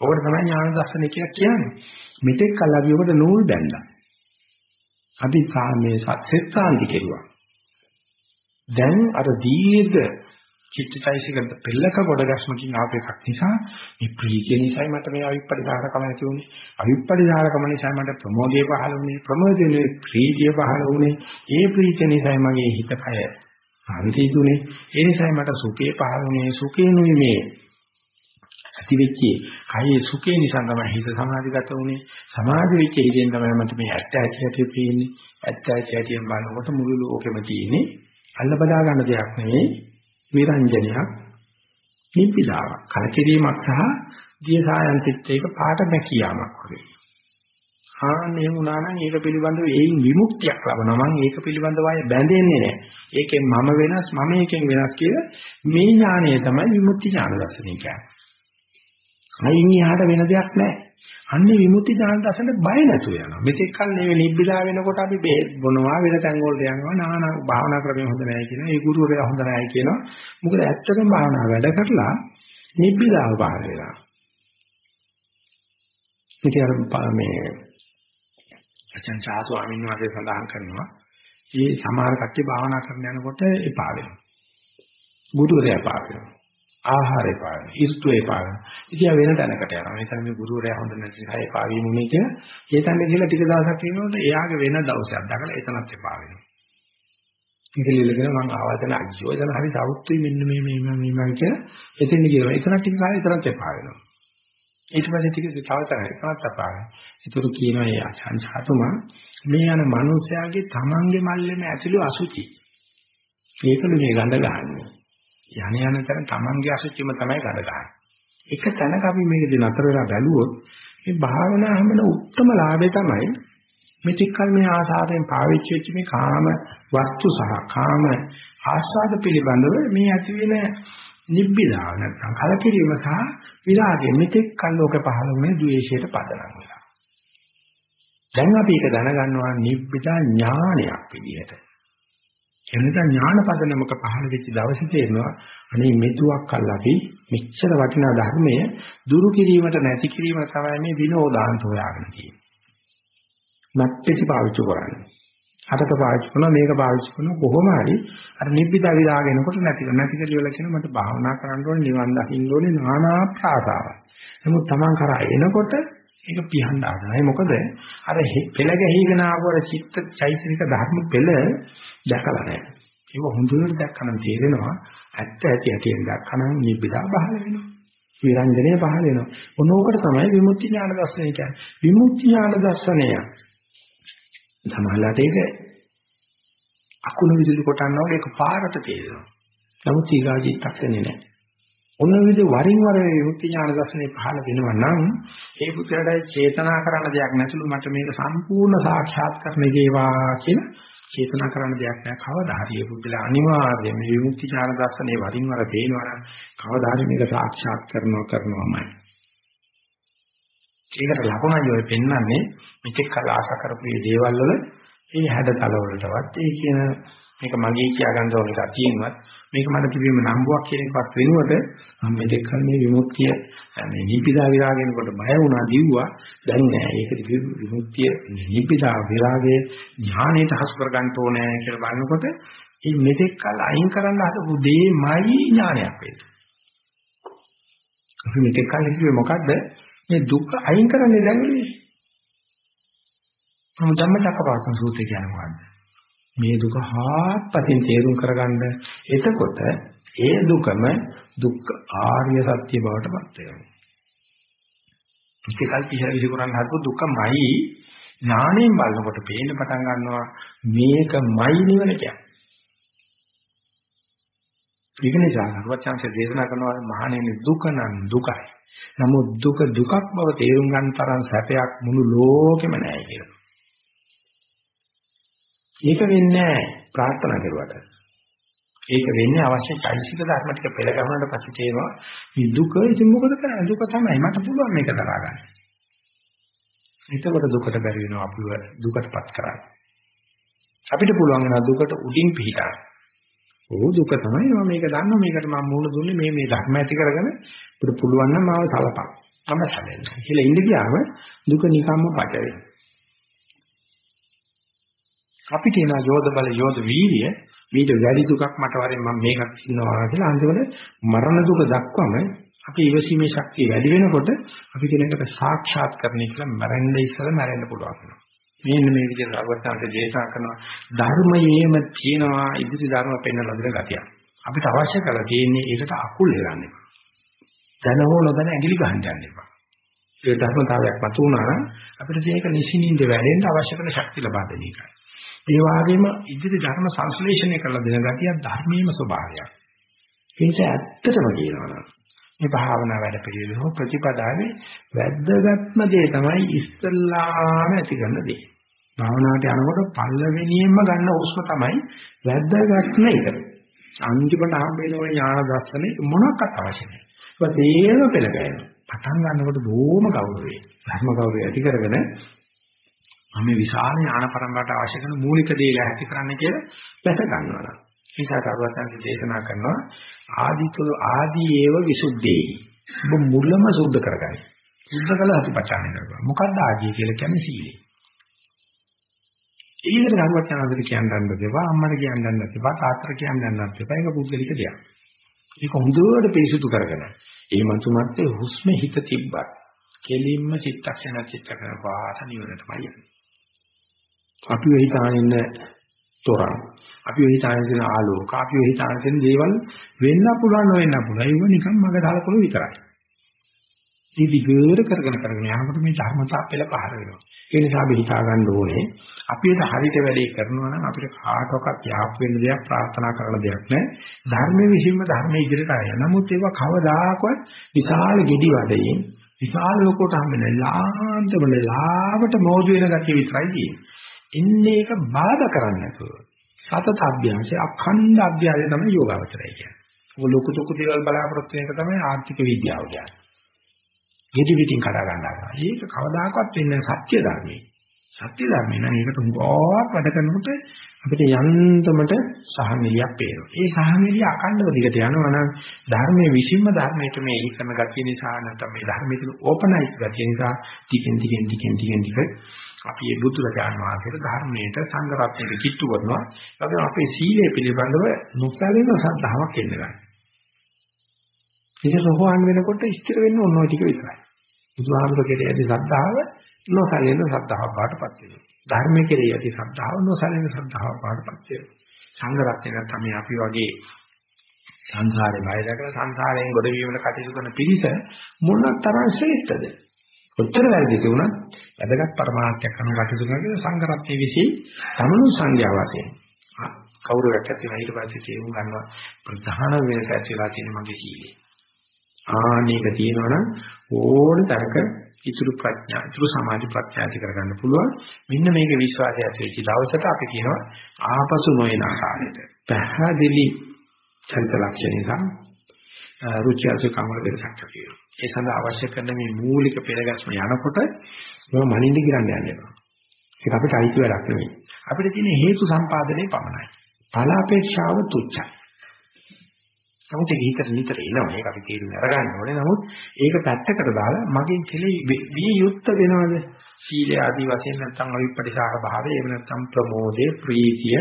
ඔකට තමයි ඥාන දර්ශනේ කියලා කියන්නේ. මෙතෙක් කල් අපි ඔකට නූල් බැඳලා අපි මේ සත්‍යෙත්‍රාන්ති කෙරුවා. දැන් අර දීර්ඝ චිත්තචෛසික පෙළක ගොඩගස්මකින් ආපු එකක් නිසා මේ ප්‍රීතිය නිසායි මට මේ අවිප්පටිදාරකම ඇති වුනේ. අවිප්පටිදාරකම නිසා මට ප්‍රමෝදය පහළ වුනේ. ප්‍රමෝදයේ ප්‍රීතිය පහළ වුනේ. ඒ ප්‍රීතිය නිසායි මගේ හිත කය සාන්තිතුනේ ඒ නිසායි මට සුඛේ පහළ වුනේ. සුඛේනුයි මේ ඇති වෙච්ච කයේ සුඛේ නිසා තමයි හිත සමාධිගත වුනේ සමාධි වෙච්ච හිතෙන් තමයි මට මේ ඇත්ත ඇති ඇති පේන්නේ ඇත්ත ඇති ඇතියෙන් බලනකොට මුළු ලෝකෙම තියෙන්නේ අල්ල බදා ගන්න දෙයක් නෙවෙයි විරංජනයක් නිප්පිදාවක් කලකිරීමක් සහ දියසායන්තිත් එක පාට දැකියාමක් වගේ. ආන්නේ වුණා නම් ඒක පිළිබඳව ඒයින් විමුක්තියක් ලබනවා මම ඒක පිළිබඳව අය බැඳෙන්නේ නැහැ. ඒකෙන් මම වෙනස් මම ඒකෙන් වෙනස් කියලා මේ ඥානය තමයි විමුක්ති ඥාන දර්ශනය කියන්නේ. අයින් එහාට වෙන දෙයක් නැහැ. අන්නේ විමුක්ති ඥාන දර්ශනේ බය නැතුව යනවා. මෙතෙක් කල් නෙවෙයි නිබ්බිදා වෙනකොට අපි බෙහෙත් බොනවා වෙන තැන් වලට යනවා නානා භාවනා ක්‍රමය හොඳ නැහැ කියනවා. ඒ ගුරුවරයා හොඳ නැහැ කියනවා. මොකද ඇත්තටම භාවනා වැඩ කරලා නිබ්බිදාව පාර වෙනවා. ඉතින් අර මේ අචන් චා ස්වාමීන් වහන්සේ සඳහන් කරනවා මේ සමහර කට්ටිය භාවනා කරන යනකොට එපා වෙනවා. ගුරුවරයා එපා වෙනවා. ආහාරේ පාන, ඍතුවේ පාන. ඉතින් වෙන තැනකට යනවා. ඒ කියන්නේ ගුරුවරයා හොඳ නැති නිසා එපා වීමුනේ කියලා. ඒ තැනට ගිහලා ටික දවසක් ඉන්නකොට එයාගේ වෙන දවසක් දැකලා එතනත් එපා වෙනවා. ඉතින් මම ආවදන අයියෝ එතන හරි සෞත්තුයි මෙන්න මේ මේ මේ මේ කියලා එතෙන් ගිහලා එතන ටික කාලේ එතනත් එපා වෙනවා. ඊට පස්සේ ටික තව තරයි එතනත් එපා වෙනවා. ඒතර කියනවා ඒ අචාන්චාතුමා මේ යන මිනිස්යාගේ තමන්ගේ මල්ලෙම ඇතුළු අසුචි. ඒකළු මේ ගඳ ගන්නනේ. යණ යන තැන තමන්ගේ අසුචිම තමයි ගඳ ගන්න. එක තැනක අපි මේකදී නතර වෙලා බැලුවොත් මේ භාවනා හැමන උත්තරම ලාභය තමයි මෙතිකල් මේ ආසාවෙන් පාවිච්චි වෙච්ච මේ කාම වස්තු සහ කාම ආස්වාද පිළිබඳව මේ ඇති වෙන නිබ්බිදාව නැත්නම් කලකිරීම සහ විරාගය මෙතෙක් කල් ලෝක පහළ වුණේ ද්වේෂයට පදනම් වෙලා. දැන් අපි ඒක දැනගන්නවා නිබ්බිදා ඥානයක් විදිහට. එනිසා ඥාන පදනමක පහළ වෙච්ච දවසේ තේරෙනවා අනේ මෙතුවක් කල් අපි මෙච්චර වටිනා ධර්මය දුරු කිරීමට නැති කිරීම තමයි මේ විනෝදාන්ත හොයාගෙන තියෙන්නේ. නැත්පෙති පාවිච්චි කරන්නේ. අතක පාවිච්චි කරනවා මේක පාවිච්චි කරනවා කොහොම හරි අර නිබ්බිදා විදාගෙනකොට නැති නැති කියලා කියන මට භාවනා කරන්න ඕනේ නිවන් දකින්න ඕනේ নানা ප්‍රාසාවක්. නමුත් Taman කරා එනකොට ඒක පියහන්න ආදනයි. මොකද අර පෙළ ගැහිගෙන ආව අර චිත්ත චෛතසික ධර්ම පෙළ දැකලා නැහැ. ඒක හොඳට දැක්කම තේරෙනවා ඇත්ත ඇති ඇතිෙන් දැක්කම නිබ්බිදා පහළ වෙනවා. විරංජනේ පහළ වෙනවා. මොනෝකට තමයි විමුක්ති ඥාන දර්ශනය කියන්නේ. විමුක්ති ඥාන දර්ශනය සමහරලාට ඒක අකුණු විදුලි කොටන්නා වගේ එක පාරට තේරෙනවා. නමුත් ඊගාජීත්තක්ෂණේ නැහැ. ඔන්න විදිහ වරින් වර විමුක්ති ඥාන දර්ශනේ පහළ වෙනවා නම් ඒ පුත්‍රයාට චේතනා කරන්න දෙයක් නැතුළු මට මේක සම්පූර්ණ සාක්ෂාත් කරන්න දේවා කියලා චේතනා කරන්න දෙයක් නැහැ. කවදා හරි ඒ පුද්ගලයා අනිවාර්යයෙන් මේ විමුක්ති ඥාන දර්ශනේ වරින් වර පේනවා නම් කවදා හරි මේක සාක්ෂාත් කරනවා කරනවාමයි. ඒකට ලකුණයි ඔය පෙන්වන්නේ මෙතෙක් කල ආශා කරපු මේ දේවල් වල ඒ හැඩතල වලටවත්. ඒ කියන මේක මගේ කියා ගන්න ඕන එකක් තියෙනවත් මේක මට තිබීම නම්බුවක් කියන එකවත් වෙනුවට මම මෙතෙක් කල මේ විමුක්තිය මේ නිපිදා විරාගෙනකොට බය වුණා දිව්වා. දැන් නෑ ඒක විමුක්තිය නිපිදා විරාගයේ ඥාණයට හසු කර ගන්න ඕනේ කියලා බලනකොට මේ මෙතෙක් කල අයින් කරන්න හදපු දෙයමයි ඥානයක් වෙන්නේ. අපි මෙතෙක් කල කිව්වේ මොකද්ද? මේ දුක අයින් කරන්නේ දැන් නෙවෙයි මම ධම්මචක්කපවත්තන සූත්‍රය කියන්නේ මොකද්ද? මේ දුක හාත්පසින් තේරුම් කරගන්න එතකොට ඒ දුකම දුක්ඛ ආර්ය සත්‍ය බවට පත් වෙනවා. ඉතිකල් පිළිහෙල විසිකරන්න හදපු දුකමයි ඥාණයෙන් බලනකොට පේන්න පටන් ගන්නවා මේකමයි නිවන කියන්නේ. ඒක නිසා හරුවචාන්සේ දේශනා කරනවා මහණෙනි දුක නම් දුකයි. නමුත් දුක දුකක් බව තේරුම් ගන්න තරම් සැපයක් මුළු ලෝකෙම නැහැ කියලා. ඒක වෙන්නේ ප්‍රාර්ථනා කරුවට. ඒක වෙන්නේ අවශ්‍ය චෛතසික ධර්ම ටික පෙළ ගමනට පස්සේ තේරෙනවා මේ දුක ඉතින් මොකද කරන්නේ දුක තමයි මට පුළුවන් මේක දරා ගන්න. එතකොට දුකට බැරි වෙනවා අපිව දුකටපත් කරන්න. අපිට පුළුවන් වෙනවා දුකට උඩින් පිහිටන්න. ඕ දුක තමයි මම මේක දන්නවා මේකට මම මුණ දුන්නේ මේ මේ ධර්ම ඇති කරගෙන අපිට පුළුවන් නම් මාව සලපන්. තමයි සැලෙන්නේ. කියලා ඉඳ ගියාම දුක නිකම්ම පට වෙනවා. අපිට එන යෝධ බල යෝධ වීර්ය මීට වැඩි දුකක් මට වරෙන් මම මේකක් ඉන්නවා කියලා අන්තිමට මරණ දුක දක්වම අපි ඉවසීමේ ශක්තිය වැඩි වෙනකොට අපි කියන එකට සාක්ෂාත් කරන්නේ කියලා මැරෙන්න ඉස්සෙල්ලා මැරෙන්න පුළුවන් වෙනවා. මේන්න මේ විදිහට අරවත්තාන්ට දේශනා කරනවා ධර්මයේම තියෙනවා ඉදිරි ධර්ම පෙන්වලා දෙන ගතිය. අපිට අවශ්‍ය කරලා තියෙන්නේ ඒකට අකුල් හෙලන්න එපා. දැන හෝ නොදැන ඇඟිලි ගහන්න යන්න එපා. ඒ ධර්මතාවයක් මතු වුණා නම් අපිට මේක නිසින්ින්ද වැඩෙන්න අවශ්‍ය කරන ශක්තිය ලබා දෙන එකයි. ඒ වගේම ඉදිරි ධර්ම සංශ්ලේෂණය කරලා දෙන ගතිය ධර්මීයම ස්වභාවයක්. ඒ නිසා ඇත්තටම කියනවා නම් මේ භාවනා වැඩ පිළිවෙල හෝ ප්‍රතිපදාවේ වැද්දගත්ම දේ තමයි ඉස්සල්ලාම ඇති කරන දේ. භාවනාවට යනකොට පල්ලවෙනියෙන්ම ගන්න උස්ම තමයි වැද්දගත්ම එක. අන්තිමට හම්බ වෙන ඥාන දර්ශනේ මොනක්වත් අවශ්‍ය නැහැ. ඒක තේරෙම පෙළගෑනවා. පටන් ගන්නකොට බොහොම ගෞරවය. ධර්ම ගෞරවය ඇති කරගෙන මම මේ විශාල ඥාන පරම්පරාවට අවශ්‍ය කරන මූලික දේ ඇති කරන්න කියලා දැස ගන්නවා. නිසා කරුවත්යන්ගේ දේශනා කරනවා ආදිතු ආදී ඒව විසුද්ධේ. ඔබ මුලම සුද්ධ කරගන්න. සුද්ධ කළ අතිපචාන කරනවා. මොකද්ද ආදී කියලා කියන්නේ සීලය. ඊළඟට කරුවත්යන්ට කියන්නන්න දෙපා අම්මට කියන්නන්න දෙපා තාත්තට කියන්නන්නත් දෙපා ඒක පුද්ගලික දෙයක්. ඒක හොඳට පිරිසුදු කරගෙන. ඒ මතුමත් හුස්ම හිත තිබ්බත් කෙලින්ම චිත්තක්ෂණ චිත්තකන වාස නිවනටමයි යන්නේ. අපි වෙ හිතාගෙන ඉන්න තොරන් අපි වෙ හිතාගෙන ඉන්න ආලෝක අපි වෙ හිතාගෙන ඉන්න දේවල් වෙන්න පුළුවන් නොවෙන්න පුළුවන්. ඒක නිකන් මග දාලකොළු විතරයි. මේ දිගට කරගෙන කරගෙන යනකොට මේ ධර්මතාව පෙළ පහර වෙනවා. ඒ නිසා අපි හිතා ගන්න ඕනේ අපි ඒක හරියට වැඩේ කරනවා නම් අපිට කාටවත් යාප් වෙන්න දෙයක් ප්‍රාර්ථනා කරන දෙයක් නෑ ධර්මයේ විසින්ම ධර්මයේ ඉදිරියට ආය නමුත් ඒක කවදාකවත් විශාල gedi වඩේ විශාල ලෝකයට හම්බෙන්නේ ලාන්තවල ලාවට මෝදු වෙන ගැතිය විතරයි තියෙන්නේ. එන්නේ ඒක බාධා කරන්නේ නැතුව සතත අභ්‍යාසය අඛණ්ඩ අභ්‍යාසය තමයි යෝගාවචරය කියන්නේ. ඔය ලොකු ලොකු දේවල් බලාපොරොත්තු වෙන එක තමයි ආර්ථික විද්‍යාව කියන්නේ. ගෙඩි පිටින් කඩා ගන්නවා. ඒක කවදාකවත් වෙන්නේ සත්‍ය ධර්මයේ. සත්‍ය ධර්මේ නම් ඒකට හුඟක් වැඩ කරනකොට අපිට යන්තමට සහනෙලියක් පේනවා. ඒ සහනෙලිය අකණ්ඩව දිගට යනවා නම් ධර්මයේ විසින්ම ධර්මයට මේ ඉකන ගතිය නිසා නැත්නම් මේ ධර්මයේ තියෙන ඕපනයිස් ගතිය නිසා ටිකෙන් ටිකෙන් ටිකෙන් ටිකෙන් ටික අපි මේ බුදුරජාණන් වහන්සේට ධර්මයට සංඝ රත්නයට කිට්ටු කරනවා. ඒ වගේම අපේ සීලය පිළිබඳව නොසැලෙන ශ්‍රද්ධාවක් එන්න ගන්නවා. ඒක සෝහන් වෙනකොට ඉස්තර වෙන්න ඕන ඔය ටික විතරයි. බුදුහාමුදුර කෙරේ ඇති ශ්‍රද්ධාව නොසැලෙන ශ්‍රද්ධාවක් බාටපත් වෙනවා. ධර්මයේ කෙරේ ඇති ශ්‍රද්ධාව නොසැලෙන ශ්‍රද්ධාවක් බාටපත් වෙනවා. සංඝ රත්නය තමයි අපි වගේ සංසාරේ බය දැකලා සංසාරයෙන් ගොඩ වීමකට කටයුතු කරන පිරිස මොන තරම් ශ්‍රේෂ්ඨද? කොච්චර වැරදි තිබුණත් වැදගත් පරමාර්ථයක් කරන කටයුතු කරන සංඝරත්නයේ විසී තමනු සංඥා වශයෙන් කවුරුයක් ඇති වෙන ඊට පස්සේ තේරුම් ගන්නවා ප්‍රධාන වෙනස ඇතිලා තියෙන මගේ සීලය. ආනේක තියෙනවනම් ඕන තරක ඉතුරු ප්‍රඥා ඉතුරු සමාධි ප්‍රඥා ඇති කරගන්න පුළුවන්. මෙන්න මේක විශ්වාසය ඇති වෙච්ච දවසට අපි කියනවා ආපසු නොයන ආකාරයට. පැහැදිලි චරිත ලක්ෂණ නිසා රුචි අසුකම් වල වෙනසක් ඇති වෙනවා. ඒ සඳහා අවශ්‍ය කරන මේ මූලික පෙරගස්ම යනකොට මම මනින්ද කියන්න යන්න එපා. ඒක අපිට අයිති වැඩක් නෙවෙයි. අපිට තියෙන හේතු සම්පාදනයේ පමණයි. ඵල අපේක්ෂාව තුච්චයි. නමුත් ඒක හිතට නිතර එනවා. ඒක අපි තේරුම් අරගන්න ඕනේ. නමුත් ඒක පැත්තකට දාලා මගෙන් කෙලෙ විය යුක්ත වෙනවද? සීලය ආදී වශයෙන් නැත්නම් අවිපටිසාර භාවය, එහෙම නැත්නම් ප්‍රමෝදේ, ප්‍රීතිය,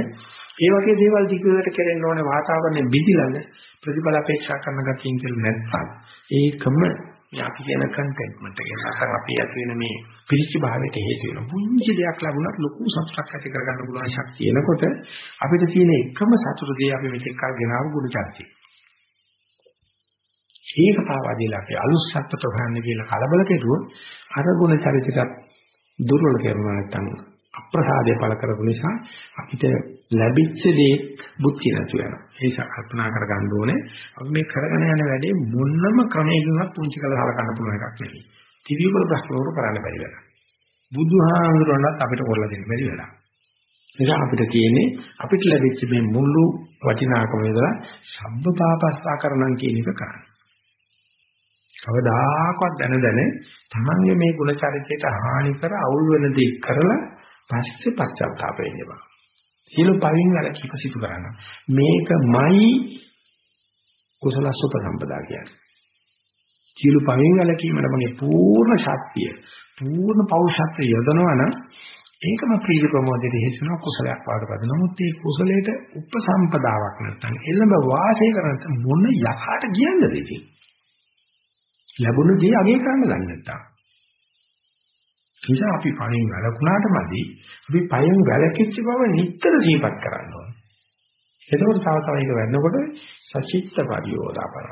ඒ වගේ දේවල් දිගට කෙරෙන්න ඕනේ වාතාවරණය බිඳිලාද ප්‍රතිඵල අපේක්ෂා කරන ගතියින් කියලා නැත්නම් ඒකම මේ අපි කියන කන්ටෙන්ට්මන්ට් එක නැත්නම් අපි ඇති වෙන මේ පිළිච්ච භාවයට හේතු වෙන පුංචි දෙයක් ලැබුණත් ලොකු සතුටක් ඇති කරගන්න පුළුවන් ශක්තිය එනකොට අපිට තියෙන එකම සතුට දේ අපි මෙතෙක් කල් ගෙනාවු ගුණ චර්චි. ඒක පාවාදීලා අපි අලුස්සත්ට හොයන්න කියලා කලබල කෙරුවොත් අර ගුණ චරිතයක් දුර්වල කරනවා නැත්නම් අප්‍රසාදය පළ කරපු නිසා අපිට ලැබිච්ච දේ බුද්ධි නැතු වෙනවා. ඒ නිසා කල්පනා කරගන්න ඕනේ අපි මේ කරගෙන යන වැඩේ මොනම ක්‍රමයකින්වත් පුංචි කරලා හලකන්න පුළුවන් එකක් නෙවෙයි. ත්‍රිවිධ ප්‍රශ්න වල කරන්න බැරි වෙලා. බුදුහාමුදුරන්වත් අපිට කරලා දෙන්න බැරි වෙලා. නිසා අපිට තියෙන්නේ අපිට ලැබිච්ච මේ මුළු වටිනාකම විතර සබ්බ පාපස්සා කරනම් කියන එක කරන්න. කවදාකවත් දැන දැන තමන්ගේ මේ ගුණ චරිතයට හානි කර අවුල් වෙන දේ කරලා පස්සේ පශ්චාත්තාප වෙන්න බෑ. සියලු පවින් වැළකීම සිදු කරන්න. මේකමයි කුසල සුපසම්පදා කියන්නේ. සියලු පවින් වැළකීමට මගේ පූර්ණ ශක්තිය, පූර්ණ පෞරුෂත්වය යොදනවා නම් ඒකම ප්‍රීති ප්‍රමෝදයේ හේතුන කුසලයක් වඩපද. නමුත් මේ කුසලයට උපසම්පදාවක් නැත්නම් එළඹ වාසය කරන මොන යකාට කියන්නද ඉතින්? ලැබුණු දේ අගේ කරන්න ගන්න නැත්තම්. නිසා අපි පණින් වැළකුණාට මදි අපි පයෙන් වැළකීච්ච බව නිතර ජීවත් කරන්න ඕනේ. එතකොට තව තව එක වෙන්නකොට සචිත්ත පරියෝදාපන.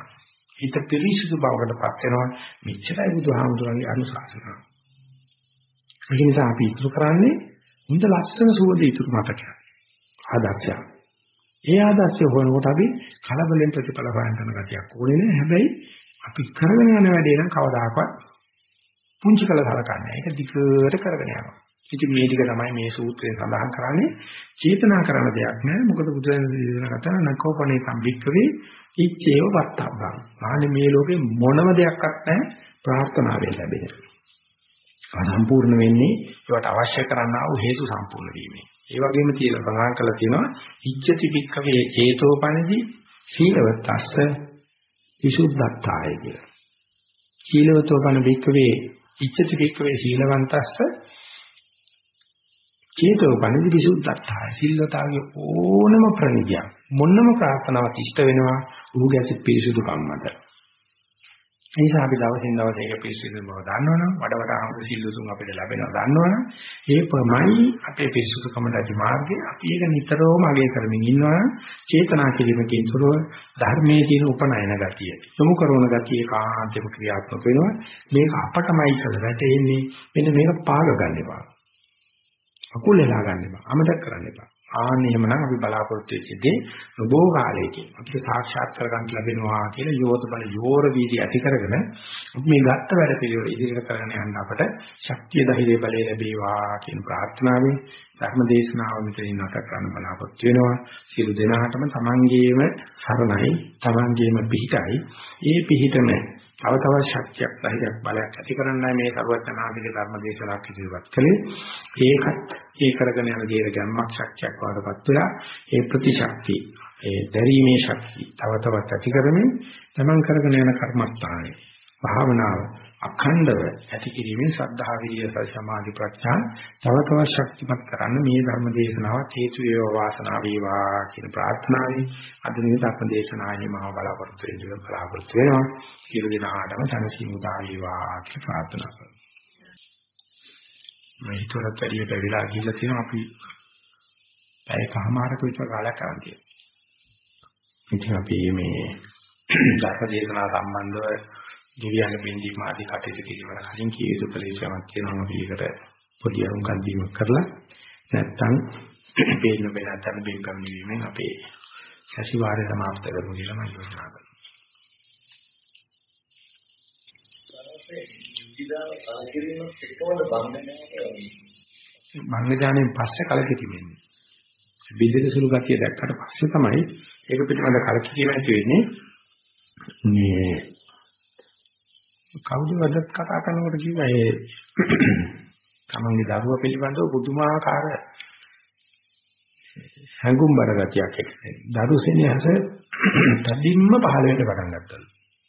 හිත පිරිසිදු බවකටපත් වෙනවා මෙච්චරයි බුදුහාමුදුරන්ගේ අනුශාසනාව. ඒ නිසා අපි ඉතුරු කරන්නේ හොඳ ලස්සන සුවඳ ඉතුරු මතකයක්. ආදර්ශයක්. ඒ ආදර්ශය හොයනකොට අපි කලබලෙන් ප්‍රතිඵල හොයන්න යන ගතියක් ඕනේ නෑ. හැබැයි අපි කරගෙන යන වැඩේ නම් කවදාකවත් පුංචි කළ සලකන්නේ. ඒක දිගට කරගෙන යනවා. ඉතින් මේ ටික තමයි මේ සූත්‍රයෙන් සඳහන් කරන්නේ චේතනා කරන දෙයක් නෑ. මොකද බුදුරජාණන් වහන්සේ කතා නකෝපනේ සම්බික්කවේ ඉච්ඡේව වත්තබ්බං. මානේ මේ ලෝකේ මොනම දෙයක්වත් නැහැ ප්‍රාර්ථනාවෙන් ලැබෙන. අසම්පූර්ණ වෙන්නේ ඒවට අවශ්‍ය කරන්නා වූ හේතු සම්පූර්ණ වීමෙන්. ඒ වගේම තියෙන ප්‍රමාණ කළ තියෙනවා ඉච්ඡති පික්කවේ චේතෝපනදි සීලවත්තස්ස විසුද්ධත්තාය කියලා. සීලවතෝපන පික්කවේ ඉච්ඡති පික්කවේ සීලවන්තස්ස චේතෝපනදි විසුද්ධත්තාය. සිල්වතාගේ ඕනම ප්‍රණිතිය මොනම ප්‍රාර්ථනාවක් ඉෂ්ට වෙනවා උහුගේ පිරිසුදු කම්මත. ඒ නිසා අපි දවසින් දවස ඒක පිරිසිදු බව දන්නවනම් වඩ වඩා අමුතු සිල්ලුතුන් අපිට ලැබෙනවා දන්නවනම් ඒ ප්‍රමයි අපේ පිරිසුදුකමට ඇති මාර්ගය. අපි ඒක නිතරම අගය කරමින් ඉන්නවා චේතනා කිරීමකින් තුරව ධර්මයේ තියෙන උපනයන ගතිය යොමු කරන ගතිය කාන්තේම ක්‍රියාත්මක වෙනවා. මේක අපටමයි ඉස්සර වැටෙන්නේ. මෙන්න මේක පාග ගන්න එපා. අකුල් එලා ගන්න එපා. අමතක කරන්න එපා. ආන්න එහෙමනම් අපි බලාපොරොත්තු වෙච්ච දේ නොබෝ කාලයකින් අපිට සාක්ෂාත් කරගන්න ලැබෙනවා කියලා යෝධ බල යෝර වීදි ඇති කරගෙන මේ ගත්ත වැඩ පිළිවෙල ඉදිරියට කරගෙන යන්න අපට ශක්තිය ධෛර්ය බලය ලැබේවා කියන ප්‍රාර්ථනාවෙන් ධර්ම දේශනාව මෙතනින් නැවත කරන්න බලාපොරොත්තු වෙනවා. සියලු දෙනාටම තමන්ගේම සරණයි තමන්ගේම පිහිටයි. ඒ පිහිටම තව තවත් ශක්තියක් ධෛර්යයක් බලයක් ඇති කරන්නයි මේ සර්වඥාන්තික ධර්ම දේශනාවක් ඉදිරිපත් කළේ. ඒකත් ඒ කරගෙන යන දේර ගැම්මක් ශක්තියක් වඩපත් වෙලා ඒ ප්‍රතිශක්තිය ඒ දැරීමේ ශක්තිය තව තවත් ඇති කරමින් තමන් කරගෙන යන කර්මස්ථානයේ භාවනාව අඛණ්ඩව ඇති කිරීමෙන් සද්ධා විරිය සමාධි ප්‍රඥා තව තවත් ශක්තිමත් කරන්න මේ ධර්ම දේශනාවත් හේතු වේවා වාසනාව වේවා කියන ප්‍රාර්ථනාවයි. අද මේ ධර්ම දේශනාවේ මම බලාපොරොත්තු වෙන බලාපොරොත්තු වෙනවා. සියලු දෙනාටම සනසීමු දා වේවා කියලා ප්‍රාර්ථනා කරනවා. මේ හිතවලත් වැඩියට වෙලා ගිහිල්ලා තියෙනවා. අපි පැයකමාරක විතර කාලයක් කරන් තියෙනවා. ඉතින් අපි මේ ධර්ම දේශනාව සම්බන්ධව දිව්‍යංග බින්දීම ආදී කටයුතු කිරීමල කලින් කිය යුතු කලේශයක් තියෙනවා අපි ඒකට පොඩි අරුම්කම් දීමක් කරලා නැත්තම් බේන්න බේ නැත්තම් බින් කම්නිවීමෙන් අපේ සැසිවාරය සමාප්ත කරමු කියලා මම යෝජනා කරනවා. මංගජානෙන් පස්සේ කලකිරි වෙන්නේ. බින්දේ සුළු ගතිය දැක්කට පස්සේ තමයි ඒක පිටිමද කලකිරීම ඇති වෙන්නේ. මේ කවුද වදත් කතා කරනකොට කිව්වා ඒ තමන්ගේ දරුවා පිළිබඳව පුදුමාකාර හැඟුම් බර ගතියක් එක්කනේ. දරුසෙනියස තදින්ම පහළ වෙන්න පටන් ගත්තා.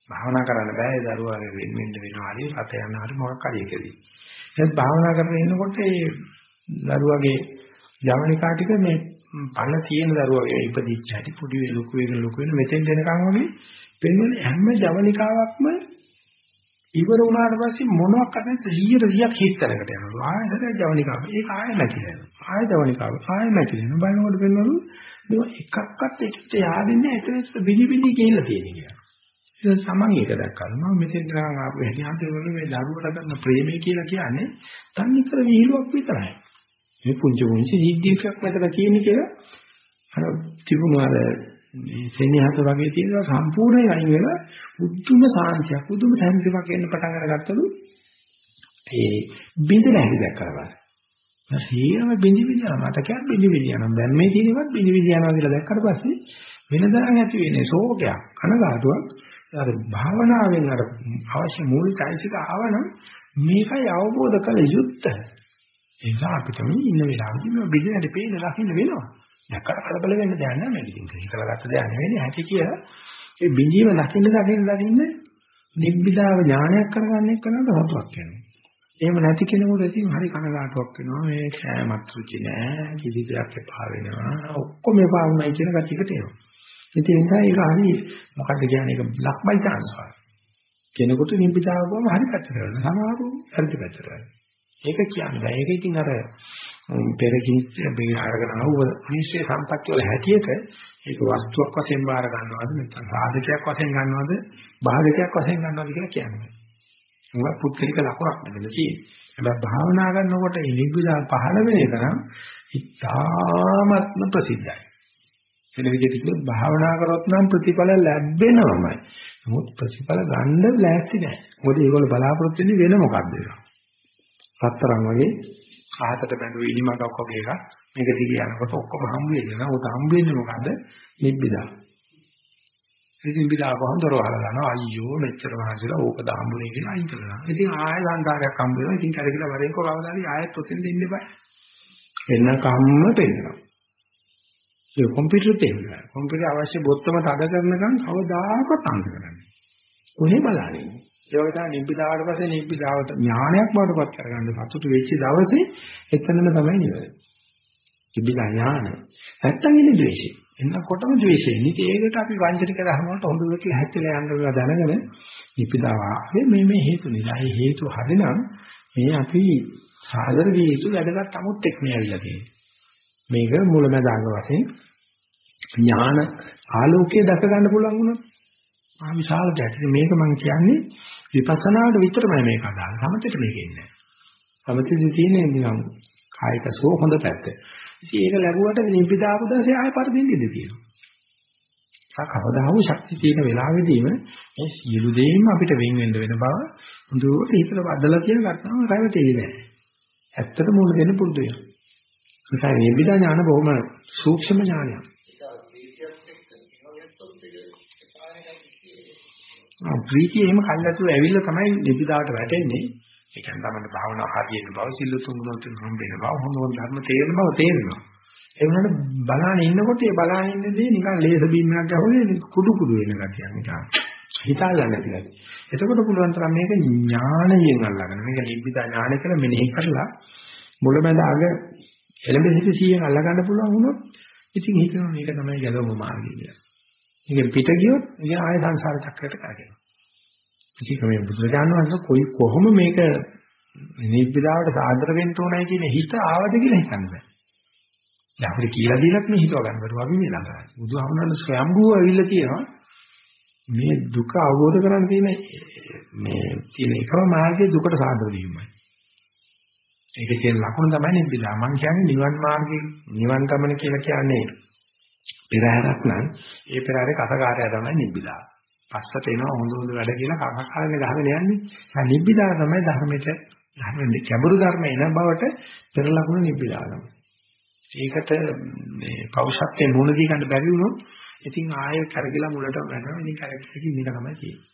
භාවනා කරන්න බෑ ඒ දරුවා වෙන වෙන්න වෙනවා හරි රට යන හරි මොකක් හරි එකදී. එහෙනම් භාවනා කරගෙන ඉන්නකොට ඒ දරුවාගේ ජවනිකා ටික මේ පළ තියෙන දරුවාගේ ඉපදිච්ච හැටි පොඩි ලොකු වෙන ලොකු වෙන මෙතෙන් දෙනකන් වගේ පෙන්වන්නේ හැම ජවනිකාවක්ම ඉවර වුණාට පස්සේ මොනවක් කරන්නේ 100 100ක් හිස්තැනකට යනවා. ආයෙත් ජවනිකාව. ඒක ආයෙ නැතිලා යනවා. ආයෙ ජවනිකාව. ආයෙ නැතිලා යනවා. බලනකොට වෙනවලු මේ එකක්වත් එකට yaadෙන්නේ එතන බිලි බිලි කියලා තියෙන කියලා. ඒක සමන් එක දැක්කම මම මෙතෙන් ගාන ආපු හැටි හන්දේ මේ දරුවට ගන්න ප්‍රේමය කියලා කියන්නේ තන්නේ කර විහිළුවක් විතරයි. මේ පුංචි පුංචි සිද්ධියක් මෙතන කියන්නේ කියලා අර තිබුණු අර මේ සෙනෙහස වගේ තියෙනවා සම්පූර්ණයෙන් අයින් වෙලා උතුම් සාන්තියක් උතුම් සැනසීමක් එන්න පටන් අරගත්තලු ඒ බින්දන හැටි දැක්කලා පස්සේ සීරම බින්දි බින්දි යනවා මට කියන්න බින්දි බින්දි යනවා. දැන් මේ තියෙනවත් බින්දි බින්දි යනවා කියලා දැක්කට පස්සේ වෙනදා ඇති වෙන්නේ ශෝකයක් කනගාටුවක්. අර භාවනාවෙන් අර අවශ්‍ය මූලිකයිසික ආවනම් මේකයි අවබෝධ කළ යුත්තේ. ඒ නිසා අපිට මේ ඉන්න වෙලාවෙදි මේ බින්දිනට පේන ලකින්න වෙනවා. දැක්කට කලබල වෙන්න දෙයක් නැහැ මේක ඉතින් හිතලා ගත්ත දෙයක් නෙවෙයි ඇති කියලා ඒ බිඳීම දකින්න දකින්න දකින්න නිබ්බිදාව ඥානයක් කරගන්න එක්කනට හතුවක් වෙනවා එහෙම නැති කෙනෙකුට ඉතින් හරි කනගාටුවක් වෙනවා මේ කෑමත් රුචි නෑ කිසි දෙයක් එපා වෙනවා ඔක්කොම එපා වුණයි කියන කතියකට එනවා. ඉතින් ඒ නිසා ඒක හරි මොකද්ද කියන්නේ ඒක ලක් බයි chance වගේ. කෙනෙකුට නිබ්බිදාව ගොම හරි පැත්තට වෙනවා. සමහරු හරි පැත්තට වෙනවා. ඒක කියන්නේ බෑ. ඒක ඉතින් අර පෙර කිච්ච මේ අරගෙන ආව නිශ්චය සම්පත්‍ය වල හැටියට ඒක වස්තුවක් වශයෙන් බාර ගන්නවද නැත්නම් සාධකයක් වශයෙන් ගන්නවද බාධකයක් වශයෙන් ගන්නවද කියලා කියන්නේ. මොකක් පුත්‍රික ලකුණක් නෙමෙයි තියෙන්නේ. හැබැයි භාවනා කරනකොට නිබ්බිදා පහළ වෙන එක නම් ඉතාමත්ම ප්‍රසිද්ධයි. වෙන විදිහට කිව්වොත් භාවනා කරොත් නම් ප්‍රතිඵල ලැබෙනවමයි. නමුත් ප්‍රතිඵල ගන්න ලෑස්ති නැහැ. මොකද ඒගොල්ලෝ බලාපොරොත්තු වෙන්නේ වෙන මොකක්ද ඒක. රත්තරන් වගේ ආහතට බැඳුව ඉනිමකක් වගේ එකක් මේක දිගේ යනකොට ඔක්කොම හම්බ වෙනවා. උත හම්බ වෙන්නේ මොකද්ද? නිබ්බිදා. ඉතින් බිලා කොහොමද රෝහල ගන්නවා අයියෝ මෙච්චර මහන්සිලා ඕක දාම්බුනේ කියලා අයින් කරනවා. ඉතින් ආයෙ සංකාරයක් හම්බ වෙනවා. ඉතින් කඩේකලා වරෙන් කොහවදාරි ආයෙත් ඔතෙන් දෙන්න එපා. එන්න කම්ම පෙන්නනවා. ඒ කම්පියුටර් තේරෙනවා. කම්පියුටර් අවශ්‍ය බොත්තම තද කරනකම් කවදාකවත් අංශ කරන්නේ. කොහේ බලන්නේ? ඒ වගේ තමයි නිබ්බිදාවට පස්සේ නිබ්බිදාවට ඥානයක් බවටපත් කරගන්න සතුටු වෙච්ච දවසේ එතනම තමයි නිවන. නිබ්බිදා ඥාන. නැත්තම් ඉන්නේ ද්වේෂය. එන්නකොටම ද්වේෂය. ඉතින් ඒකට අපි වංචනික ධර්ම වලට හොඳට හැච්චිලා යන්න ඕන දැනගෙන නිබ්බිදාව ආවේ මේ මේ හේතු නිසා. ඒ හේතු හරිනම් මේ අපි සාදර විය යුතු වැඩකට 아무ත් එක්ක මේ ඇවිල්ලා තියෙන්නේ. මේක මුලමදාග වශයෙන් ඥාන ආලෝකයේ දැක ගන්න පුළුවන් වුණා. ආ විශාල දෙයක්. මේක මම කියන්නේ විපස්සනාවට විතරමයි මේක අදාළ. සමතේට මේක ඉන්නේ නැහැ. සමතේදී තියෙන්නේ නිකම් කායික සෝ හොඳ පැත්ත. ඉතින් ඒක ලැබුවට නිබ්බිදාපු දැසේ ආයෙ පරිදින්න ඉඳී තියෙනවා. ආ කවදා හෝ ශක්තිය තියෙන වෙලාවෙදීම මේ සියලු දේම අපිට වෙන් වෙන්න වෙන බව හොඳට හිතට වදලා කියන ගත්තාම රැවටෙන්නේ නැහැ. ඇත්තට මුල දෙන්න පුරුදු වෙනවා. නිසා නිබ්බිදා ඥාන බොහොම සූක්ෂම ඥානයක්. ප්‍රීතිය එහෙම කල්ලාතු ඇවිල්ලා තමයි නිබ්බිදාට වැටෙන්නේ. ඒ කියන්නේ තමයි භාවනා හරියන බව සිල්ලු තුන්ගුණොත් හම්බෙන බව හොඳ හොඳ ධර්ම තේරෙන බව තේරෙනවා. ඒ වුණාට බලාන ඉන්නකොට ඒ බලාන ඉන්නදී නිකන් ලේස බීමක් ගහුවේ කුඩු කුඩු වෙන ගතියක් නිකන්. හිතාලා නැති ගැති. එතකොට පුළුවන් තරම් මේක ඥාණයෙන් අල්ලගෙන මේක නිබ්බිදා ඥාන කියලා මෙනෙහි කරලා මුලමඳ අග එළඹ සිට සියෙන් අල්ල ගන්න පුළුවන් වුණොත් ඉතින් හිතනවා මේක තමයි ගැලවම මාර්ගය කියලා. මේක පිට ගියොත් ඉතින් ආය සංසාර චක්‍රයට කරගෙන. ඉතින් මේ බුදුරජාණන් වහන්සේ කොයි කොහොම මේක නිබ්බිදාවට සාදර වෙන්න ඕනයි කියන හිත ආවද කියලා හිතන්න බෑ. දැන් අපිට කියලා දීලත් මේ හිතව ගන්න බැරුව අපි මේ ළඟයි. බුදුහාමුදුරන් ස්වයම්බුව ඇවිල්ලා තියෙනවා. මේ දුක අවබෝධ කරගන්න තියෙන මේ තියෙන එකම මාර්ගය දුකට සාදර වීමයි. ඒකේ තියෙන ලකුණ තමයි නිබ්බිදා. මම කියන්නේ නිවන් මාර්ගේ නිවන් ගමන කියලා කියන්නේ පෙරහැරක් නම් ඒ පෙරහැරේ කසකාරය තමයි නිබ්බිදා. පස්සට එනවා හොඳ හොඳ වැඩ කියලා කකකාරනේ ගහගෙන යන්නේ. ඒ නිබ්බිදා තමයි ධර්මෙට ධර්මෙ කැඹුරු ධර්ම එන බවට පෙර ලකුණ නිබ්බිදා තමයි. ඒකට මේ පෞෂත්වයේ මුණ දී ගන්න බැරි වුණොත් ඉතින් ආයෙ කරගිලා මුලට යනවා. ඉතින් කරගිලා ඉන්න තමයි තියෙන්නේ.